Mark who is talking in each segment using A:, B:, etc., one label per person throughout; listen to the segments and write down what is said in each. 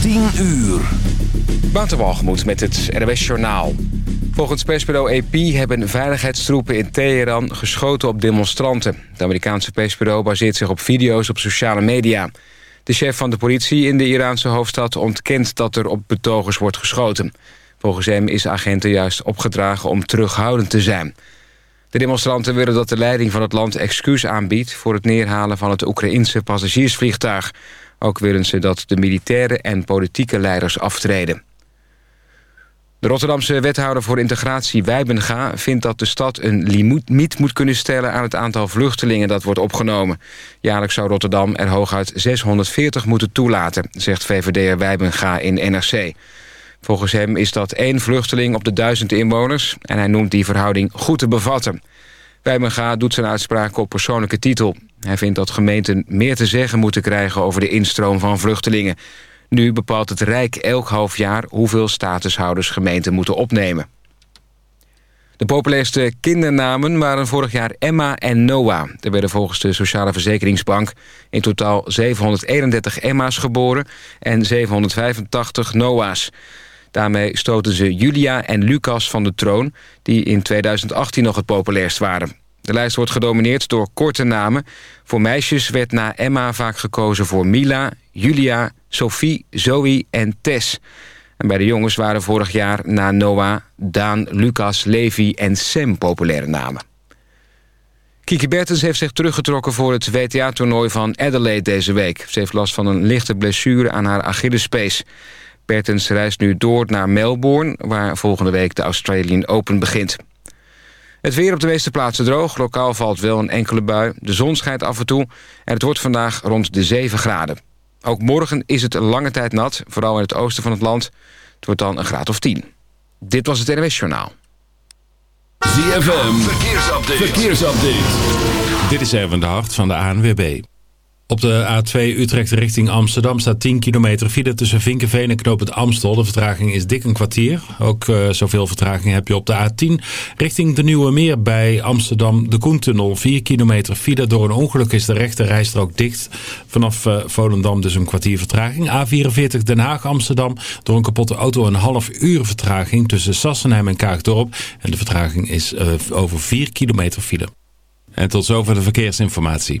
A: 10 uur.
B: Waterwalgemoed met het RWS Journaal. Volgens persbureau AP hebben veiligheidstroepen in Teheran geschoten op demonstranten. Het Amerikaanse persbureau baseert zich op video's op sociale media. De chef van de politie in de Iraanse hoofdstad ontkent dat er op betogers wordt geschoten. Volgens hem is agenten juist opgedragen om terughoudend te zijn. De demonstranten willen dat de leiding van het land excuus aanbiedt... voor het neerhalen van het Oekraïense passagiersvliegtuig. Ook willen ze dat de militaire en politieke leiders aftreden. De Rotterdamse wethouder voor integratie Wijbenga vindt dat de stad een limiet moet kunnen stellen aan het aantal vluchtelingen dat wordt opgenomen. Jaarlijks zou Rotterdam er hooguit 640 moeten toelaten, zegt VVD'er Wijbenga in NRC. Volgens hem is dat één vluchteling op de duizend inwoners... en hij noemt die verhouding goed te bevatten. Wijmenga doet zijn uitspraak op persoonlijke titel. Hij vindt dat gemeenten meer te zeggen moeten krijgen... over de instroom van vluchtelingen. Nu bepaalt het Rijk elk half jaar... hoeveel statushouders gemeenten moeten opnemen. De populairste kindernamen waren vorig jaar Emma en Noah. Er werden volgens de Sociale Verzekeringsbank in totaal 731 Emma's geboren en 785 Noah's. Daarmee stoten ze Julia en Lucas van de troon... die in 2018 nog het populairst waren. De lijst wordt gedomineerd door korte namen. Voor meisjes werd na Emma vaak gekozen voor Mila, Julia, Sophie, Zoe en Tess. En bij de jongens waren vorig jaar na Noah, Daan, Lucas, Levi en Sam populaire namen. Kiki Bertens heeft zich teruggetrokken voor het WTA-toernooi van Adelaide deze week. Ze heeft last van een lichte blessure aan haar Achillespees. Bertens reist nu door naar Melbourne... waar volgende week de Australian Open begint. Het weer op de meeste plaatsen droog. Lokaal valt wel een enkele bui. De zon schijnt af en toe. En het wordt vandaag rond de 7 graden. Ook morgen is het een lange tijd nat. Vooral in het oosten van het land. Het wordt dan een graad of 10. Dit was het NWS Journaal.
A: ZFM. Verkeersupdate. Verkeersupdate.
C: Dit is even de hart van de ANWB. Op de A2 Utrecht richting Amsterdam staat 10 kilometer file tussen Vinkenveen en Knoop Amstel. De vertraging is dik een kwartier. Ook uh, zoveel vertraging heb je op de A10 richting de Nieuwe Meer bij Amsterdam. De Koentunnel 4 kilometer file. Door een ongeluk is de rechte rijstrook dicht. Vanaf uh, Volendam dus een kwartier vertraging. A44 Den Haag Amsterdam. Door een kapotte auto een half uur vertraging tussen Sassenheim en Kaagdorp. En de vertraging is uh, over 4 kilometer file. En tot zover de verkeersinformatie.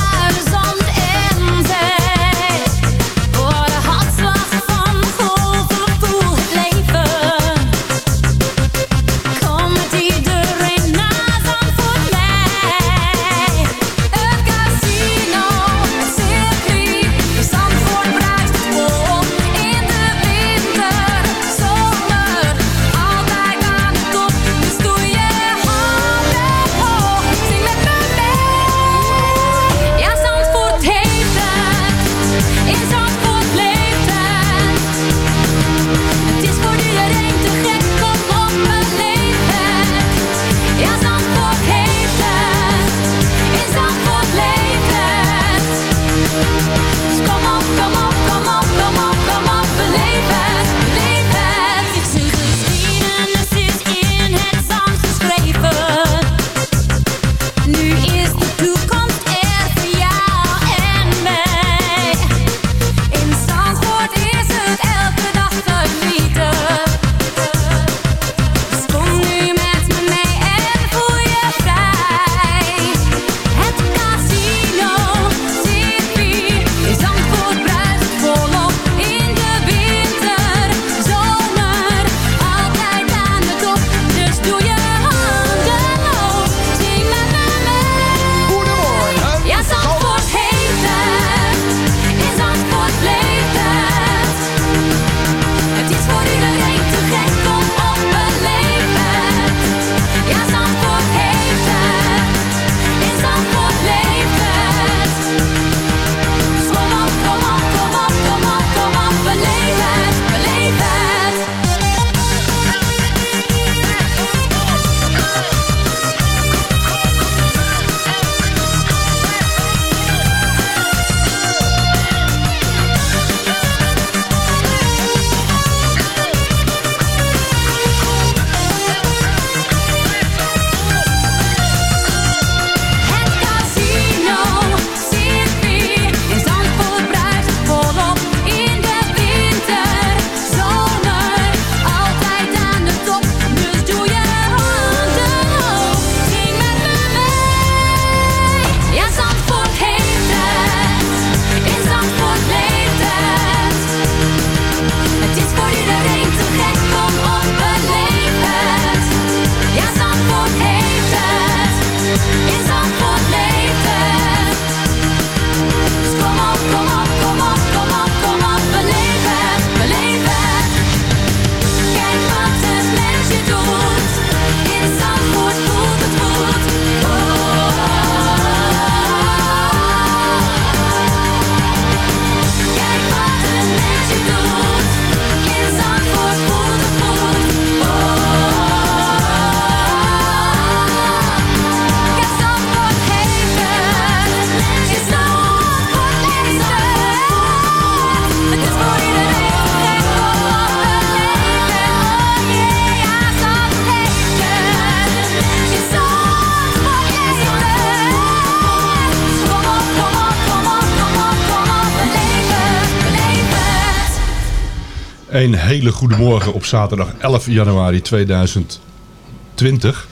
D: Een hele goede morgen op zaterdag 11 januari 2020.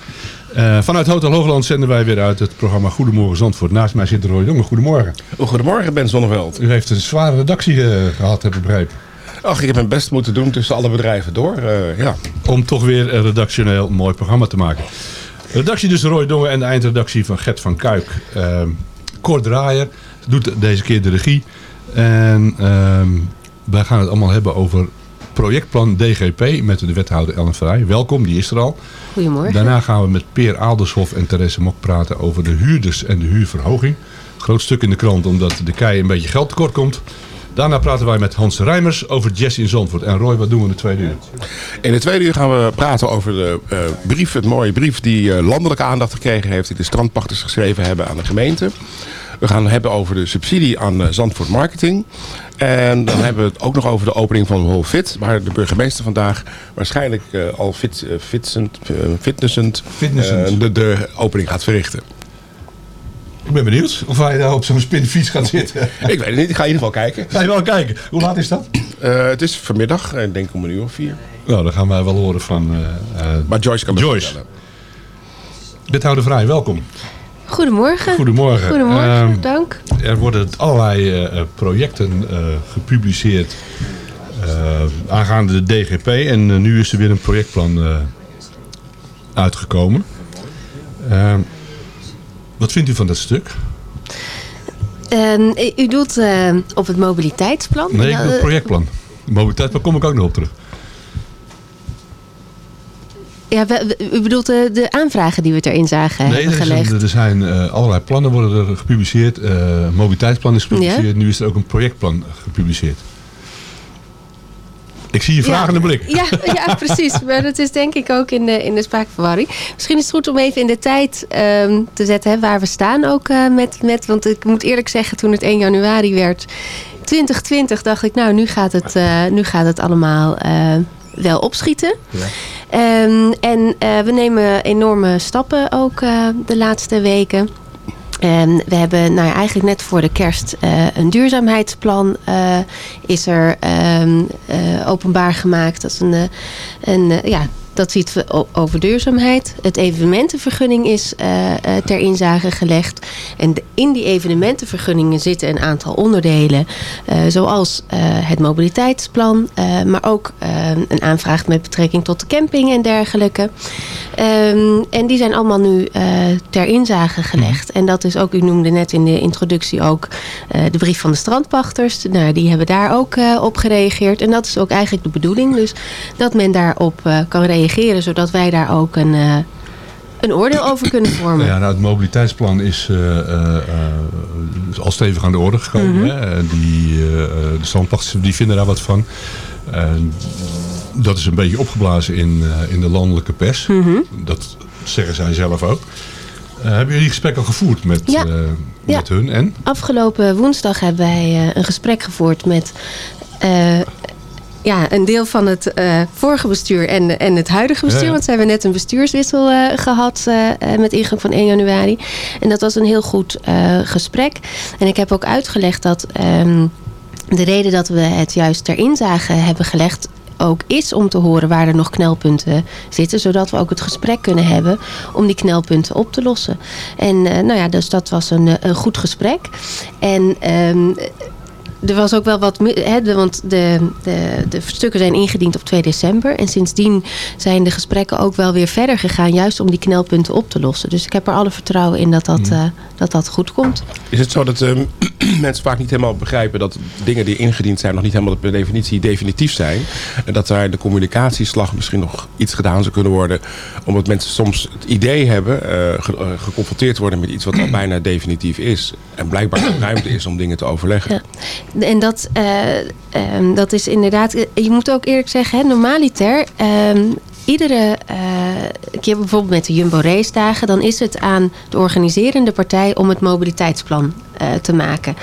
D: Eh, vanuit Hotel Hoogland zenden wij weer uit het programma Goedemorgen Zandvoort. Naast mij zit Roy Jonge. Goedemorgen.
E: Oh, goedemorgen, Ben Zonneveld.
D: U heeft een zware redactie eh, gehad, heb ik begrepen.
E: Ach, ik heb mijn best moeten doen tussen alle bedrijven door. eh, ja.
D: Om toch weer een redactioneel mooi programma te maken. Redactie dus Roy Dongen en de eindredactie van Gert van Kuik. Uh, Cor Draaier doet deze keer de regie. En ehm, wij gaan het allemaal hebben over projectplan DGP met de wethouder Ellen Vrij. Welkom, die is er al.
F: Goedemorgen.
D: Daarna gaan we met Peer Aaldershof en Therese Mok praten over de huurders en de huurverhoging. Groot stuk in de krant omdat de kei een beetje geld tekort komt. Daarna praten wij met Hans Rijmers over jazz in Zandvoort. En Roy, wat doen we in de tweede uur?
E: In de tweede uur gaan we praten over de eh, brief, het mooie brief die eh, landelijke aandacht gekregen heeft. Die de strandpachters geschreven hebben aan de gemeente. We gaan het hebben over de subsidie aan eh, Zandvoort Marketing. En dan hebben we het ook nog over de opening van Fit. Waar de burgemeester vandaag waarschijnlijk eh, al fit, eh, fitsend, fitnessend,
D: Fitnessend.
E: de, de opening gaat verrichten.
D: Ik ben benieuwd of hij daar op zo'n spinfiets gaat zitten.
E: Ik weet het niet, ik ga in ieder geval kijken.
D: Ga je wel kijken. Hoe laat is dat?
E: Het is vanmiddag, ik denk om een uur of vier.
D: Nou, dan gaan wij wel horen van eh,
E: Maar Joyce kan
D: Joyce. Wethouder Vrij, welkom.
F: Goedemorgen.
D: Goedemorgen.
F: Goedemorgen,
D: Ehm,
F: dank.
D: Er worden allerlei eh, eh, projecten eh, gepubliceerd aangaande de DGP. En nu is er weer een projectplan uitgekomen. Ehm, wat vindt u van dat stuk?
F: Ehm, u doelt eh, op het mobiliteitsplan?
D: Nee, ik wil het projectplan. Mobiliteit, daar kom ik ook nog op terug.
F: Ja, we- u bedoelt de, de aanvragen die we erin zagen
D: Nee,
F: hebben
D: er,
F: gelegd?
D: er zijn eh, allerlei plannen worden er gepubliceerd. Eh mobiliteitsplan is gepubliceerd.
F: Ja.
D: Nu is er ook een projectplan gepubliceerd. Ik zie je
F: Ja.
D: vragende blik.
F: Ja, ja, precies. Maar dat is denk ik ook in de, in de spraakverwarring. Misschien is het goed om even in de tijd ehm, te zetten hè, waar we staan ook eh, met, met... Want ik moet eerlijk zeggen, toen het 1 januari werd 2020... dacht ik, nou, nu gaat het, eh, nu gaat het allemaal eh, wel opschieten. Ehm, en eh, we nemen enorme stappen ook eh, de laatste weken. En we hebben nou eigenlijk net voor de kerst eh, een duurzaamheidsplan is er ehm, eh, openbaar gemaakt. Dat is een, een ja, dat ziet over duurzaamheid. Het evenementenvergunning is eh, eh, ter inzage gelegd. En in die evenementenvergunningen zitten een aantal onderdelen. eh, zoals het mobiliteitsplan. maar ook een aanvraag met betrekking tot de camping en dergelijke. Ehm, en die zijn allemaal nu ter inzage gelegd. En dat is ook, u noemde net in de introductie ook de brief van de strandpachters. Nou, die hebben daar ook op gereageerd. En dat is ook eigenlijk de bedoeling. Dus dat men daarop kan reageren, zodat wij daar ook een, eh, een oordeel over kunnen vormen.
D: Ja, nou, het mobiliteitsplan is eh, eh, al stevig aan de orde gekomen.
F: Mhm.
D: hè. Die, de standpachters die vinden daar wat van. Dat is een beetje opgeblazen in, in de landelijke pers.
F: Mhm.
D: Dat zeggen zij zelf ook. Hebben jullie gesprek al gevoerd met,
F: Ja. Ja.
D: met hun? En?
F: Afgelopen woensdag hebben wij een gesprek gevoerd met ja, een deel van het eh, vorige bestuur en, en het huidige bestuur.
G: Ja.
F: Want ze hebben net een bestuurswissel eh, gehad eh, met ingang van 1 januari. En dat was een heel goed gesprek. En ik heb ook uitgelegd dat ehm, de reden dat we het juist ter inzage hebben gelegd ook is om te horen waar er nog knelpunten zitten. Zodat we ook het gesprek kunnen hebben om die knelpunten op te lossen. En nou ja, dus dat was een, een goed gesprek. En ehm, er was ook wel wat... de- want de, de, de stukken zijn ingediend op 2 december. En sindsdien zijn de gesprekken ook wel weer verder gegaan. Juist om die knelpunten op te lossen. Dus ik heb er alle vertrouwen in dat dat,
E: Mm.
F: eh, dat, dat goed komt.
E: Is het zo dat ehm, mensen vaak niet helemaal begrijpen dat dingen die ingediend zijn nog niet helemaal per definitie definitief zijn? En dat daar de communicatieslag misschien nog iets gedaan zou kunnen worden, omdat mensen soms het idee hebben, ge- eh, geconfronteerd worden met iets wat al bijna definitief is. En blijkbaar ruimte is om dingen te overleggen.
F: En dat, eh, ehm, dat is inderdaad... Je moet ook eerlijk zeggen, hè, normaliter... ehm, iedere eh, keer bijvoorbeeld met de Jumbo Race dagen... dan is het aan de organiserende partij om het mobiliteitsplan eh, te maken.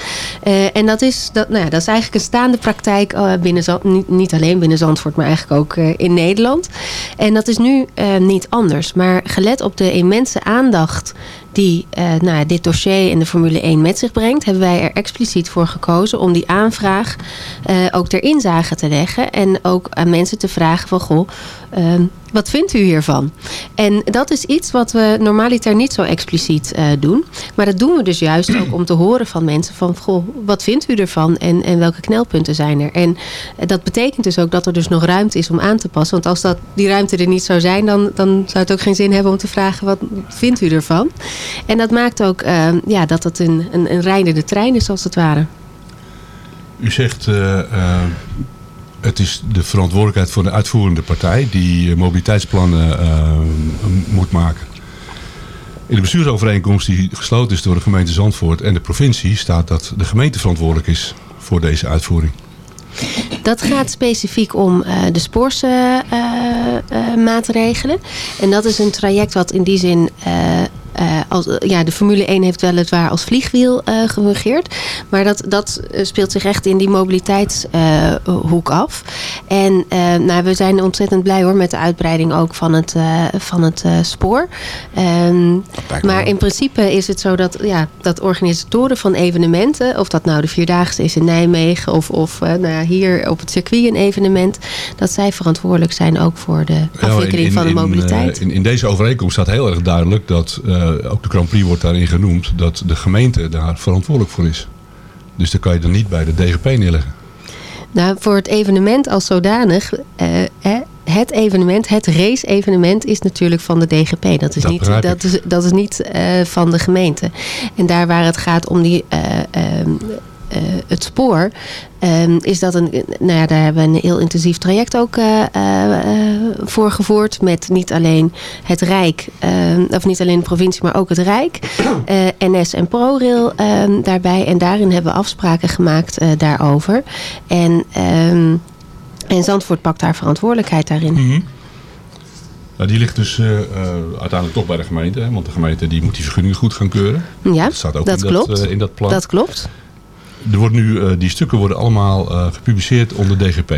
F: Eh, en dat is, dat, nou ja, dat is eigenlijk een staande praktijk eh, binnen niet, niet alleen binnen Zandvoort, maar eigenlijk ook eh, in Nederland. En dat is nu eh, niet anders. Maar gelet op de immense aandacht die eh, nou dit dossier in de Formule 1 met zich brengt, hebben wij er expliciet voor gekozen om die aanvraag eh, ook ter inzage te leggen. En ook aan mensen te vragen van goh, ehm, wat vindt u hiervan? En dat is iets wat we normaliter niet zo expliciet eh, doen. Maar dat doen we dus juist ook om te horen van mensen van goh, wat vindt u ervan en, en welke knelpunten zijn er? En eh, dat betekent dus ook dat er dus nog ruimte is om aan te passen. Want als dat, die ruimte er niet zou zijn, dan, dan zou het ook geen zin hebben om te vragen wat vindt u ervan? En dat maakt ook eh, ja, dat het een, een, een rijdende trein is als het ware.
D: U zegt, eh, het is de verantwoordelijkheid voor de uitvoerende partij die eh, mobiliteitsplannen eh, moet maken. In de bestuursovereenkomst die gesloten is door de gemeente Zandvoort en de provincie staat dat de gemeente verantwoordelijk is voor deze uitvoering.
F: Dat gaat specifiek om eh, de spoorsmaatregelen. en dat is een traject wat in die zin... eh, eh, als, ja, de Formule 1 heeft weliswaar als vliegwiel eh gefungeerd. Maar dat, dat eh, speelt zich echt in die mobiliteitshoek af. En eh, nou, we zijn ontzettend blij hoor met de uitbreiding ook van het, eh, van het eh, spoor. Ehm, maar in principe is het zo dat, ja, dat organisatoren van evenementen... of dat nou de Vierdaagse is in Nijmegen... of, of eh, nou ja, hier op het circuit een evenement... dat zij verantwoordelijk zijn ook voor de afwikkeling
D: in-
F: van de mobiliteit.
D: In, in, in deze overeenkomst staat heel erg duidelijk dat, eh, ook de Grand Prix wordt daarin genoemd, dat de gemeente daar verantwoordelijk voor is. Dus dan kan je er niet bij de DGP neerleggen.
F: Nou, voor het evenement als zodanig... eh, hè, het evenement, het race-evenement is natuurlijk van de DGP. Dat is
D: Dat
F: niet, dat is, dat is niet eh, van de gemeente. En daar waar het gaat om die, eh, ehm, eh, het spoor... ehm, is dat een, nou ja, daar hebben we een heel intensief traject ook eh, eh, eh, voor gevoerd. Met niet alleen het Rijk, ehm, of niet alleen de provincie, maar ook het Rijk. eh, NS en ProRail ehm, daarbij. En daarin hebben we afspraken gemaakt eh, daarover. En, ehm, en Zandvoort pakt daar verantwoordelijkheid daarin.
D: Nou, die ligt dus eh, eh, uiteindelijk toch bij de gemeente, hè, want de gemeente die moet die vergunningen goed gaan keuren.
F: Ja,
D: dat staat ook
F: dat
D: in, dat,
F: klopt.
D: eh, in dat plan.
F: Dat klopt.
D: Er wordt nu, eh, die stukken worden allemaal eh, gepubliceerd onder DGP.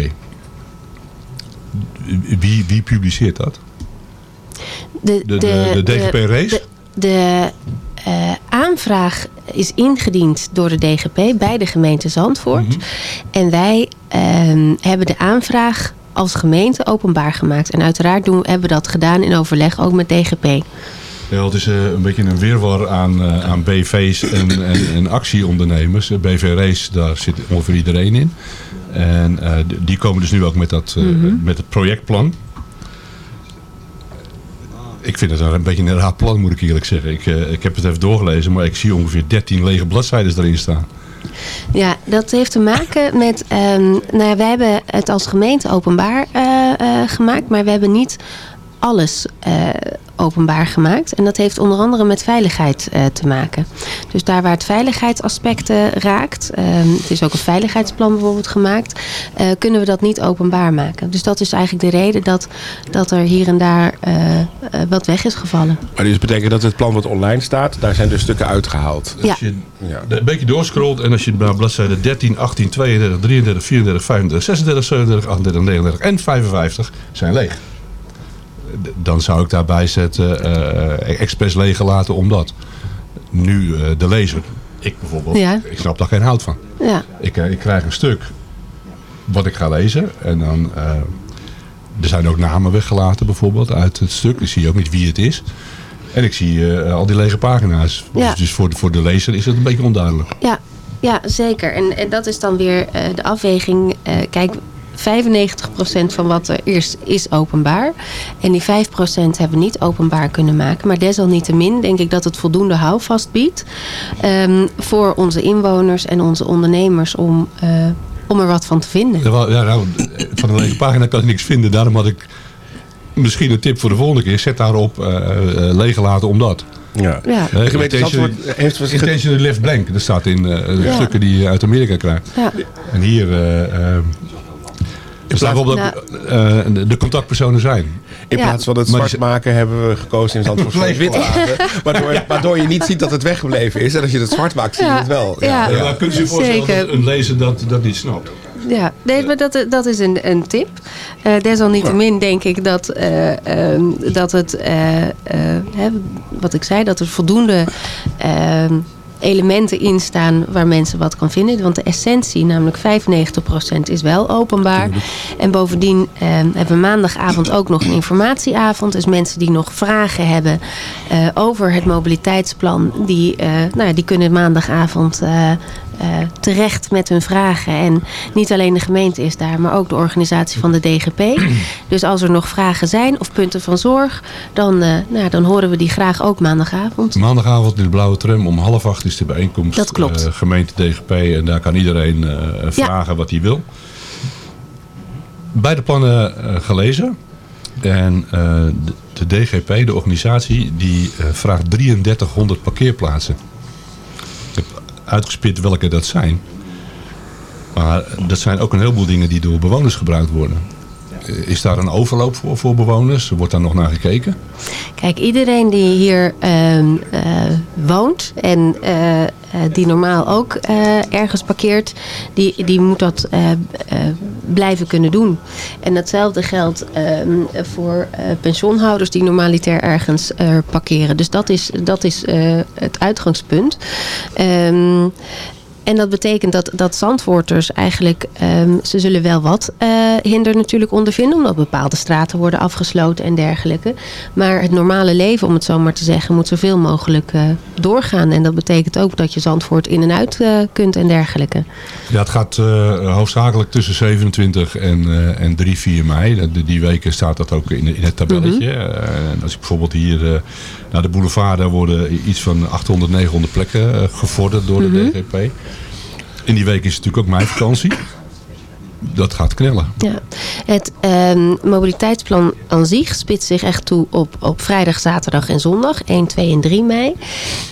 D: Wie, wie publiceert dat?
F: De,
D: De- de- de DGP race?
F: De, de, eh, aanvraag is ingediend door de DGP bij de gemeente Zandvoort.
D: Mhm.
F: En wij ehm, hebben de aanvraag als gemeente openbaar gemaakt. En uiteraard doen, hebben we dat gedaan in overleg ook met DGP.
D: Ja, het is eh, een beetje een wirwar aan, eh, aan BV's en, en, en actieondernemers. Eh, BV Race, daar zit ongeveer iedereen in. En die komen dus nu ook met, dat,
F: Mhm.
D: met het projectplan. Ik vind het een beetje een raar plan, moet ik eerlijk zeggen. Ik, ik heb het even doorgelezen, maar ik zie ongeveer 13 lege bladzijden erin staan.
F: Ja, dat heeft te maken met... ehm nou ja, wij hebben het als gemeente openbaar gemaakt. Maar we hebben niet alles eh, openbaar gemaakt. En dat heeft onder andere met veiligheid eh, te maken. Dus daar waar het veiligheidsaspecten raakt... ehm, het is ook een veiligheidsplan bijvoorbeeld gemaakt... eh, kunnen we dat niet openbaar maken. Dus dat is eigenlijk de reden dat, dat er hier en daar eh, eh, wat weg is gevallen.
E: Maar dus betekent dat het plan wat online staat, daar zijn dus stukken uitgehaald.
F: Ja.
D: Als je een beetje doorscrollt en als je naar bladzijde 13, 18, 32, 33, 34, 35, 36, 37, 38, 39 en 55 zijn leeg. Dan zou ik daarbij zetten, eh expres leeg laten omdat. Nu eh, de lezer, ik bijvoorbeeld,
F: Ja.
D: ik snap daar geen hout van.
F: Ja.
D: Ik, ik krijg een stuk wat ik ga lezen en dan... eh, er zijn ook namen weggelaten bijvoorbeeld uit het stuk. Ik zie ook niet wie het is. En ik zie eh, al die lege pagina's.
F: Ja.
D: Dus voor de, voor de lezer is het een beetje onduidelijk.
F: Ja, ja zeker. En, en dat is dan weer eh, de afweging. eh, kijk, 95% van wat er is, is openbaar. En die 5% hebben we niet openbaar kunnen maken. Maar desalniettemin denk ik dat het voldoende houvast biedt... ehm, voor onze inwoners en onze ondernemers om, eh, om er wat van te vinden.
D: Ja, nou, van een lege pagina kan ik niks vinden. Daarom had ik misschien een tip voor de volgende keer. Zet daarop eh eh, lege laten omdat.
E: Ja.
F: Ja.
E: De gemeente heeft
D: left blank. Dat staat in eh, de
F: Ja.
D: stukken die je uit Amerika krijgt.
F: Ja.
D: En hier... In plaats van dat eh, de, de contactpersonen zijn.
E: In
F: Ja.
E: plaats van het zwart maken hebben we gekozen in Zandvoort voor het wit laten. Waardoor, waardoor je niet ziet dat het weggebleven is. En als je het zwart maakt, zie je het wel.
F: Ja.
D: Ja, kunt u je voorstellen
F: Zeker.
D: dat een lezer dat, dat niet snapt?
F: Ja, nee, maar dat, dat is een, een tip. Eh, desalniettemin denk ik dat, eh, ehm, dat het, eh, eh, hè, wat ik zei, dat er voldoende ehm, elementen in staan waar mensen wat kan vinden. Want de essentie, namelijk 95% is wel openbaar. En bovendien ehm, hebben we maandagavond ook nog een informatieavond. Dus mensen die nog vragen hebben eh, over het mobiliteitsplan, die, eh, nou ja, die kunnen maandagavond eh, terecht met hun vragen. En niet alleen de gemeente is daar, maar ook de organisatie van de DGP. Dus als er nog vragen zijn of punten van zorg, dan, eh, nou, dan horen we die graag ook maandagavond.
D: Maandagavond in de Blauwe Tram om half acht is de bijeenkomst.
F: Dat klopt.
D: eh, gemeente DGP en daar kan iedereen eh, vragen wat hij wil. Beide plannen eh, gelezen. En eh, de, DGP, de organisatie, die eh, vraagt 3300 parkeerplaatsen. Uitgespit welke dat zijn. Maar dat zijn ook een heleboel dingen die door bewoners gebruikt worden. Eh, Is daar een overloop voor, voor bewoners? Wordt daar nog naar gekeken?
F: Kijk, iedereen die hier ehm, eh, woont en eh, die normaal ook eh, ergens parkeert, die, die moet dat eh, eh, blijven kunnen doen. En datzelfde geldt ehm, voor eh, pensioenhouders die normaliter ergens eh, parkeren. Dus dat is, dat is eh, het uitgangspunt. En dat betekent dat, dat eigenlijk, ehm, ze zullen wel wat eh, hinder natuurlijk ondervinden, omdat bepaalde straten worden afgesloten en dergelijke. Maar het normale leven, om het zo maar te zeggen, moet zoveel mogelijk eh, doorgaan. En dat betekent ook dat je Zandvoort in en uit eh, kunt en dergelijke.
D: Ja, het gaat hoofdzakelijk tussen 27 en, en 3, 4 mei. Die, weken staat dat ook in, in het tabelletje. En als ik bijvoorbeeld hier naar de boulevard, daar worden iets van 800, 900 plekken eh, gevorderd door de
F: Mhm.
D: DGP. In die week is het natuurlijk ook meivakantie. Dat gaat knellen.
F: Ja. Het ehm, mobiliteitsplan aan zich spitst zich echt toe op, op vrijdag, zaterdag en zondag, 1, 2 en 3 mei.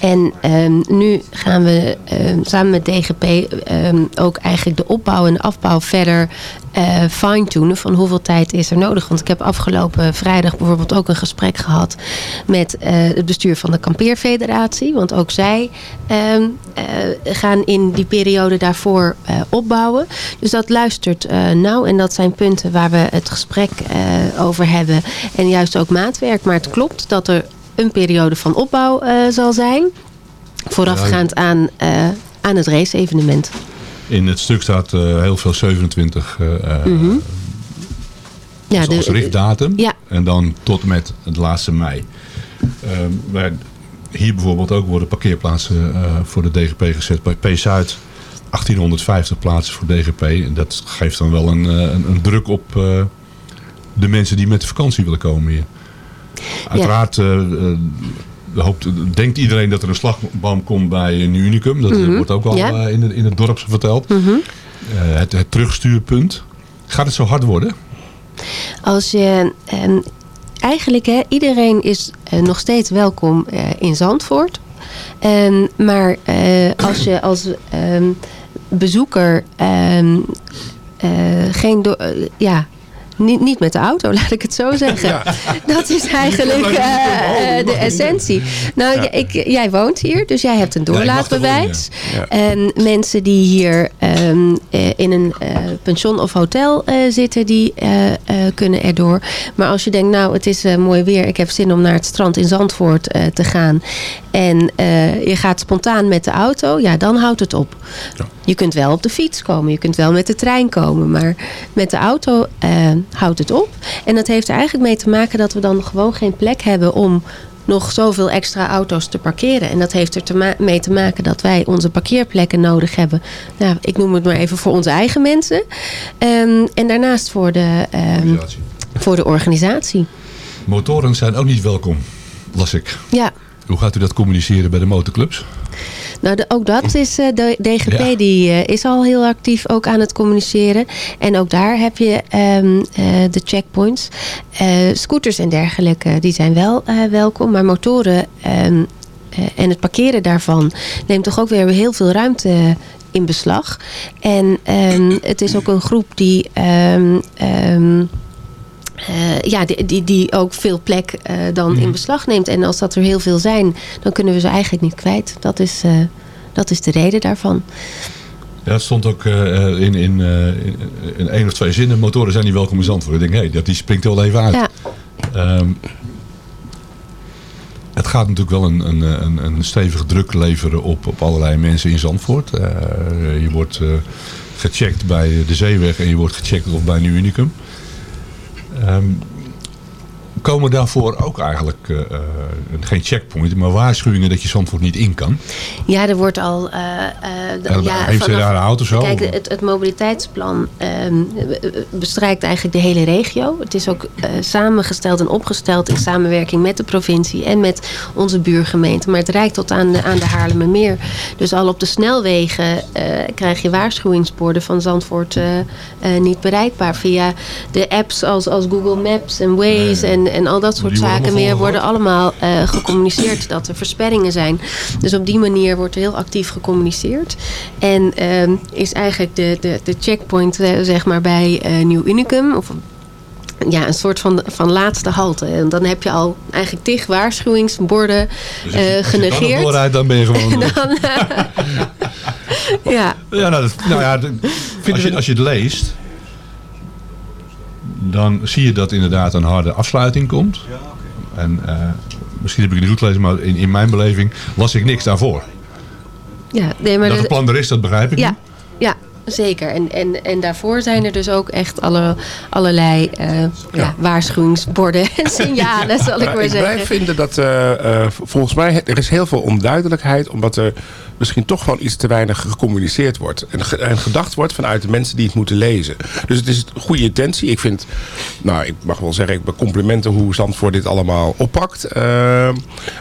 F: En ehm, nu gaan we ehm, samen met DGP ook eigenlijk de opbouw en de afbouw verder eh, fine-tunen van hoeveel tijd is er nodig. Want ik heb afgelopen vrijdag bijvoorbeeld ook een gesprek gehad met eh, het bestuur van de Kampeerfederatie. Want ook zij ehm, eh, gaan in die periode daarvoor opbouwen. Dus dat luistert nauw en dat zijn punten waar we het gesprek over hebben. En juist ook maatwerk. Maar het klopt dat er een periode van opbouw zal zijn. Voorafgaand aan, aan het race-evenement.
D: In het stuk staat eh, heel veel 27 eh, eh,
F: Mhm. Ja,
D: als, als richtdatum.
F: Ja.
D: En dan tot met het laatste mei. Ehm, wij, hier bijvoorbeeld ook worden parkeerplaatsen voor de DGP gezet. Bij P-Zuid 1850 plaatsen voor DGP. En dat geeft dan wel een, een, een druk op de mensen die met de vakantie willen komen hier. Uiteraard hoopt, denkt iedereen dat er een slagboom komt bij een Unicum. Dat eh,
F: Mhm.
D: wordt ook al
F: Ja.
D: eh, in, het, in het dorp verteld.
F: Mhm.
D: Eh, het, het terugstuurpunt. Gaat het zo hard worden?
F: Als je, ehm, eigenlijk, hè, iedereen is eh, nog steeds welkom eh, in Zandvoort. Ehm, maar eh, als je als ehm, bezoeker eh, geen do- eh, ja, niet, niet met de auto, laat ik het zo zeggen. Dat is eigenlijk eh, eh, de essentie. Nou,
G: Ja.
F: ja, ik, jij woont hier, dus jij hebt een
G: Ja,
F: doorlaatbewijs. En mensen die hier ehm, eh, in een eh, pension of hotel zitten, die kunnen erdoor. Maar als je denkt, nou, het is mooi weer. Ik heb zin om naar het strand in Zandvoort te gaan. En je gaat spontaan met de auto, ja, dan houdt het op. Je kunt wel op de fiets komen, je kunt wel met de trein komen. Maar met de auto houdt het op. En dat heeft er eigenlijk mee te maken dat we dan gewoon geen plek hebben om nog zoveel extra auto's te parkeren. En dat heeft er te mee te maken dat wij onze parkeerplekken nodig hebben. Nou, ik noem het maar even voor onze eigen mensen. Ehm, en daarnaast voor de, ehm, voor de organisatie.
D: Motoren zijn ook niet welkom, las ik.
F: Ja.
D: Hoe gaat u dat communiceren bij de motorclubs?
F: Nou, de- ook dat is eh, de DGP
D: Ja.
F: die eh, is al heel actief ook aan het communiceren. En ook daar heb je ehm, eh, de checkpoints. Scooters en dergelijke, die zijn wel welkom. Maar motoren ehm, eh, en het parkeren daarvan neemt toch ook weer heel veel ruimte in beslag. En ehm, het is ook een groep die... eh, ja, die, die, die ook veel plek eh, dan in beslag neemt. En als dat er heel veel zijn, dan kunnen we ze eigenlijk niet kwijt. Dat is, eh, dat is de reden daarvan.
D: Ja, het stond ook in, in, in, één of twee zinnen. Motoren zijn niet welkom in Zandvoort. Ik denk, hé, dat die springt er wel even uit.
F: Ja.
D: Ehm, het gaat natuurlijk wel een, een, een, een stevige druk leveren op, op allerlei mensen in Zandvoort. Je wordt gecheckt bij de Zeeweg en je wordt gecheckt of bij Nieuw Unicum. Um, komen daarvoor ook eigenlijk eh, eh, geen checkpoint, maar waarschuwingen dat je Zandvoort niet in kan?
F: Ja, er wordt al... eh, eh,
D: Ja, heeft zij daar een auto zo?
F: Kijk, het, het mobiliteitsplan ehm, bestrijkt eigenlijk de hele regio. Het is ook samengesteld en opgesteld in samenwerking met de provincie en met onze buurgemeente. Maar het reikt tot aan de, aan de Haarlemmermeer. Dus al op de snelwegen krijg je waarschuwingsborden van Zandvoort niet bereikbaar. Via de apps als, als Google Maps en Waze en, en al dat soort
D: Die
F: zaken meer worden allemaal eh, gecommuniceerd dat er versperringen zijn. Dus op die manier wordt er heel actief gecommuniceerd. En ehm, is eigenlijk de, de, de checkpoint eh, zeg maar bij eh, Nieuw Unicum. Of ja, een soort van, van laatste halte. En dan heb je al eigenlijk tig waarschuwingsborden
D: Dus
F: eh,
D: als je- als je dan
F: genegeerd.
D: ben je gewoon...
F: Dan, ja,
D: Ja, nou, dat, nou ja, de- als, je, als je het leest, dan zie je dat inderdaad een harde afsluiting komt. En eh, misschien heb ik het niet goed gelezen, maar in, in mijn beleving las ik niks daarvoor.
F: ja, nee, maar
D: dat het plan er is, dat begrijp ik
F: Ja,
D: niet.
F: ja zeker. En, en, en daarvoor zijn er dus ook echt alle, allerlei eh, ja. waarschuwingsborden en signalen, zal ik
E: Ja,
F: maar
E: ik
F: zeggen.
E: blijf vinden dat eh, eh, volgens mij er is heel veel onduidelijkheid omdat er misschien toch gewoon iets te weinig gecommuniceerd wordt en, ge- en gedacht wordt vanuit de mensen die het moeten lezen. Dus het is een goede intentie. Ik vind, nou, ik mag wel zeggen, ik ben complimenten hoe Zandvoort dit allemaal oppakt. Eh,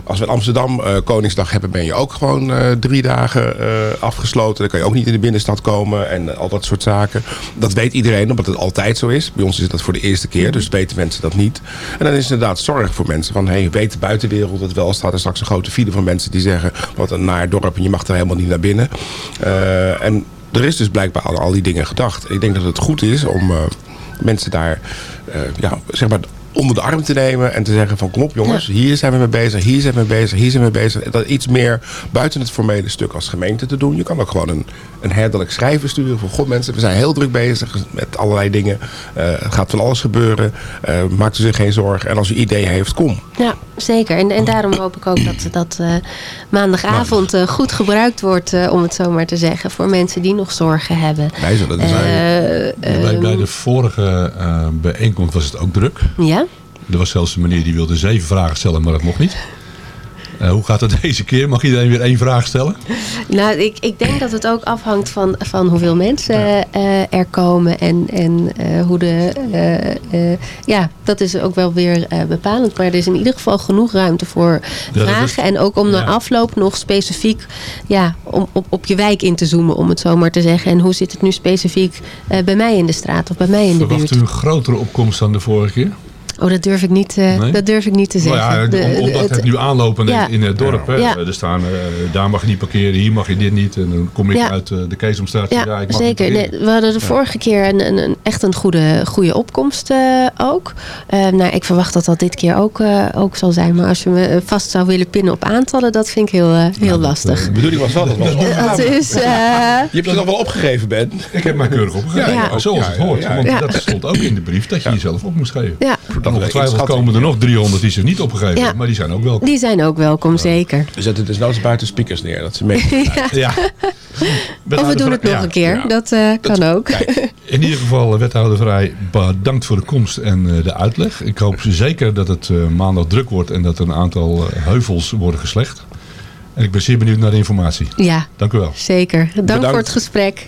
E: als we in Amsterdam eh, Koningsdag hebben, ben je ook gewoon eh, drie dagen afgesloten. Dan kan je ook niet in de binnenstad komen en al dat soort zaken. Dat weet iedereen, omdat het altijd zo is. Bij ons is dat voor de eerste keer, dus weten mensen dat niet. En dan is inderdaad zorg voor mensen van, hey, weet de buitenwereld het wel? Staat er straks een grote file van mensen die zeggen, wat een naar dorp en je mag er helemaal niet naar binnen. Eh, en er is dus blijkbaar aan al die dingen gedacht. Ik denk dat het goed is om eh, mensen daar, eh, ja, zeg maar onder de arm te nemen en te zeggen van kom op jongens, hier zijn we mee bezig, hier zijn we mee bezig, hier zijn we mee bezig. En Dat iets meer buiten het formele stuk als gemeente te doen. Je kan ook gewoon een, een herderlijk schrijven sturen van god mensen, we zijn heel druk bezig met allerlei dingen. Eh, er gaat van alles gebeuren. Eh maakt u zich geen zorgen. En als u idee heeft, kom.
F: Ja, zeker. En, en daarom hoop ik ook dat, dat eh, maandagavond eh, goed gebruikt wordt, eh, om het zo maar te zeggen, voor mensen die nog zorgen hebben.
E: Wij zullen er
F: Eh,
E: zijn.
D: bij, bij
F: ehm,
D: de vorige eh, bijeenkomst was het ook druk.
F: ja?
D: Er was zelfs een meneer die wilde zeven vragen stellen, maar dat mocht niet. Eh, hoe gaat het deze keer? Mag iedereen weer één vraag stellen?
F: Nou, ik, ik denk dat het ook afhangt van, van hoeveel mensen eh, er komen en, en eh, hoe de. ja, dat is ook wel weer bepalend. Maar er is in ieder geval genoeg ruimte voor
D: is-
F: vragen. En ook om na afloop nog specifiek ja, om, op, op je wijk in te zoomen, om het zo maar te zeggen. En hoe zit het nu specifiek bij mij in de straat of bij mij in de
D: Verwacht
F: buurt?
D: u een grotere opkomst dan de vorige keer?
F: Oh, dat durf ik niet, eh,
D: Nee?
F: dat durf ik niet te
D: Nou
F: zeggen.
D: ja,
F: De-
D: om- omdat
F: het-
D: het nu aanlopen
F: Ja.
D: in het dorp. Hè?
F: Ja.
D: Er staan, eh, daar mag je niet parkeren, hier mag je dit niet. En dan kom ik
F: Ja.
D: uit eh, de Keesomstraat. Ja,
F: Ja,
D: ik mag
F: zeker.
D: niet
F: Nee,
D: parkeren.
F: we hadden de vorige keer een, een, een- echt een goede, goede opkomst eh, ook. Eh, nou, ik verwacht dat dat dit keer ook, eh, ook zal zijn. Maar als je me vast zou willen pinnen op aantallen, dat vind ik heel, heel lastig.
E: De bedoeling was wel dat was
F: Het is, eh,
E: Je hebt het nog wel opgegeven, Ben.
D: Ik heb mij keurig opgegeven.
F: Ja.
D: Ja, Zoals het
E: Ja, ja,
D: hoort.
E: ja.
D: Want
F: Ja.
D: dat stond ook in de brief dat je jezelf op moest geven.
F: ja,
D: Ongetwijfeld
E: inschatting.
D: komen er nog 300 die zich niet opgegeven hebben. Maar die zijn ook welkom.
F: die zijn ook welkom, zeker.
E: We zetten dus nooit buiten speakers neer. Dat ze mee.
D: Ja.
F: Of we doen het nog
D: Ja.
F: een keer.
E: ja.
F: Dat eh, kan ook.
D: In ieder geval, eh, wethouder Vrij, bedankt voor de komst en eh, de uitleg. Ik hoop zeker dat het eh, maandag druk wordt en dat er een aantal eh, heuvels worden geslecht. En ik ben zeer benieuwd naar de informatie.
F: Ja,
D: Dank u wel.
F: zeker. Dank
E: Bedankt.
F: voor het gesprek.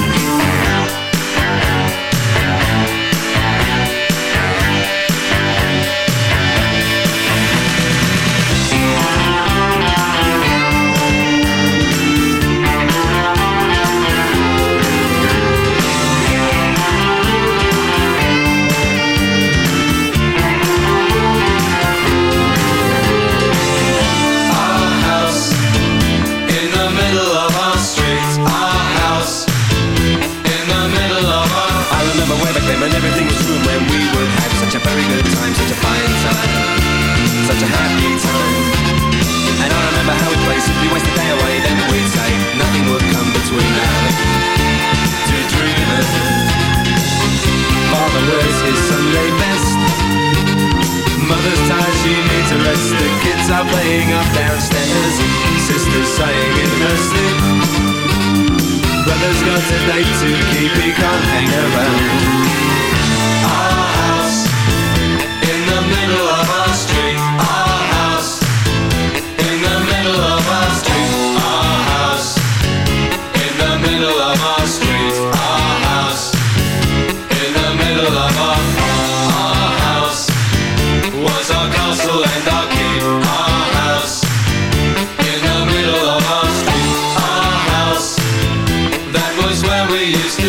G: late to keep it, can't hang around. We used to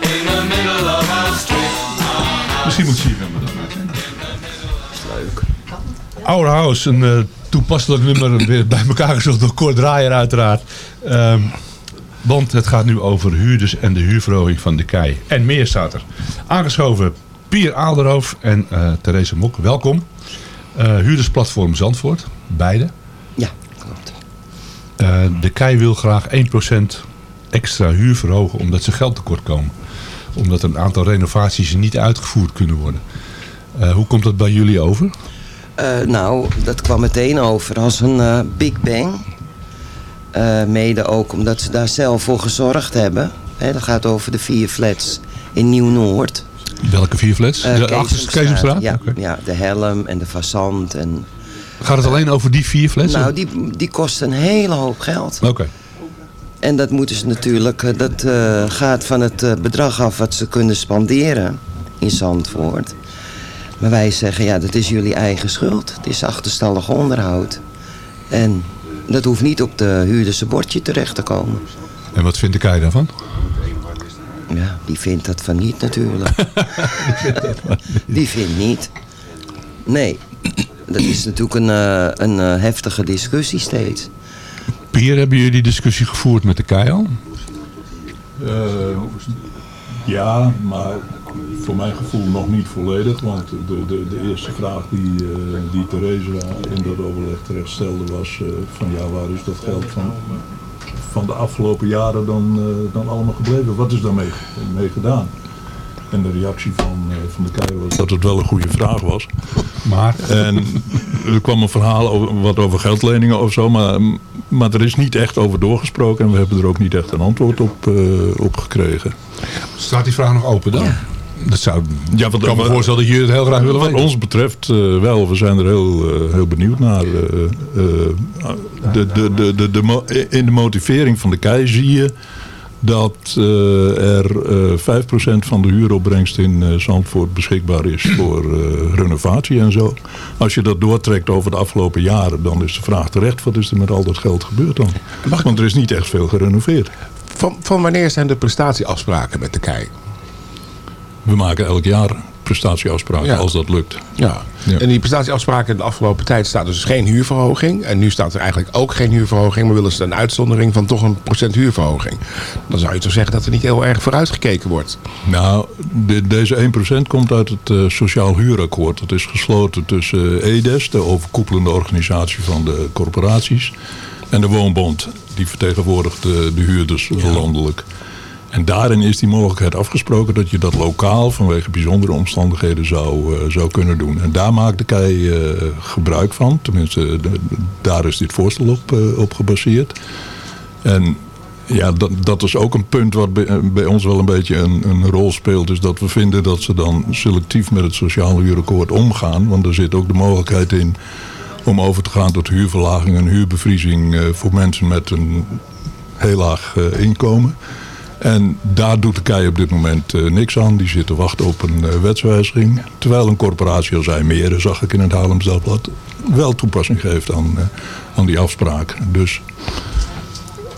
G: in the middle of our street.
D: Misschien moet CFM me dan uitzenden. Leuk. Our House, een eh, toepasselijk nummer weer bij elkaar gezocht door Cor Draaier uiteraard. Ehm, want het gaat nu over huurders en de huurverhoging van de kei. En meer staat er. Aangeschoven Pier Aalderhoofd en eh Therese Mok, welkom. Eh, huurdersplatform Zandvoort, beide. Eh, de kei wil graag 1% extra huur verhogen omdat ze geld tekort komen. Omdat een aantal renovaties niet uitgevoerd kunnen worden. Eh, hoe komt dat bij jullie over?
H: Eh, nou, dat kwam meteen over als een big bang. Mede ook omdat ze daar zelf voor gezorgd hebben. Hè, dat gaat over de vier flats in Nieuw-Noord.
D: Welke vier flats? De achterste Keesomstraat?
H: Ja, ja, de Helm en de Fazant. En,
D: Gaat het alleen over die vier flats?
H: nou, die, die kosten een hele hoop geld.
D: Oké.
H: En dat moeten ze natuurlijk, eh, dat eh, gaat van het eh, bedrag af wat ze kunnen spanderen in Zandvoort. Maar wij zeggen, ja, dat is jullie eigen schuld. Het is achterstallig onderhoud. En dat hoeft niet op de huurderse bordje terecht te komen.
D: En wat vindt de kei daarvan?
H: Ja, die vindt dat van niet natuurlijk. die vindt niet. Nee, dat is natuurlijk een, eh, een eh, heftige discussie steeds.
D: Pier, hebben jullie die discussie gevoerd met de kei al?
I: Eh, ja, maar voor mijn gevoel nog niet volledig. Want de, de, de eerste vraag die, eh die Theresa in dat overleg terecht stelde was eh, van ja, waar is dat geld van, van de afgelopen jaren dan, eh, dan allemaal gebleven? Wat is daarmee mee gedaan? En de reactie van, eh, van de kei was dat het wel een goede vraag was.
D: Maar?
I: En er kwam een verhaal over, wat over geldleningen of zo, maar, maar er is niet echt over doorgesproken en we hebben er ook niet echt een antwoord op, eh, op gekregen.
D: Staat die vraag nog open dan? Dat zou,
I: ja, want,
D: ik kan me voorstellen dat jullie het heel graag willen
I: Wat
D: weten.
I: ons betreft eh, wel, we zijn er heel, heel benieuwd naar. eh, eh, de, de, de, de, de, in de motivering van de kei zie je dat eh, er eh 5% van de huuropbrengst in eh, Zandvoort beschikbaar is voor eh, renovatie en zo. Als je dat doortrekt over de afgelopen jaren, dan is de vraag terecht, wat is er met al dat geld gebeurd dan? Want er is niet echt veel gerenoveerd.
E: Van, van wanneer zijn de prestatieafspraken met de KEI?
I: We maken elk jaar prestatieafspraken
E: Ja.
I: als dat lukt.
E: Ja. En die prestatieafspraken in de afgelopen tijd staat dus geen huurverhoging. En nu staat er eigenlijk ook geen huurverhoging. Maar willen ze een uitzondering van toch een procent huurverhoging. Dan zou je toch zeggen dat er niet heel erg vooruitgekeken wordt.
I: Nou, de- deze 1% komt uit het eh, Sociaal Huurakkoord. Dat is gesloten tussen eh, EDES, de overkoepelende organisatie van de corporaties, en de Woonbond. Die vertegenwoordigt de, de huurders landelijk. En daarin is die mogelijkheid afgesproken dat je dat lokaal vanwege bijzondere omstandigheden zou, eh, zou kunnen doen. En daar maakt de KEI eh, gebruik van. Tenminste, daar is dit voorstel op, eh, op gebaseerd. En ja, dat, dat is ook een punt wat bij, ons wel een beetje een, een rol speelt. Is dat we vinden dat ze dan selectief met het sociaal huurakkoord omgaan. Want er zit ook de mogelijkheid in om over te gaan tot huurverlaging en huurbevriezing voor mensen met een heel laag inkomen. En daar doet de KEI op dit moment eh, niks aan. Die zit te wachten op een eh, wetswijziging. Terwijl een corporatie als IJmeren, zag ik in het Haarlems Dagblad, wel toepassing geeft aan, eh, aan die afspraak. Dus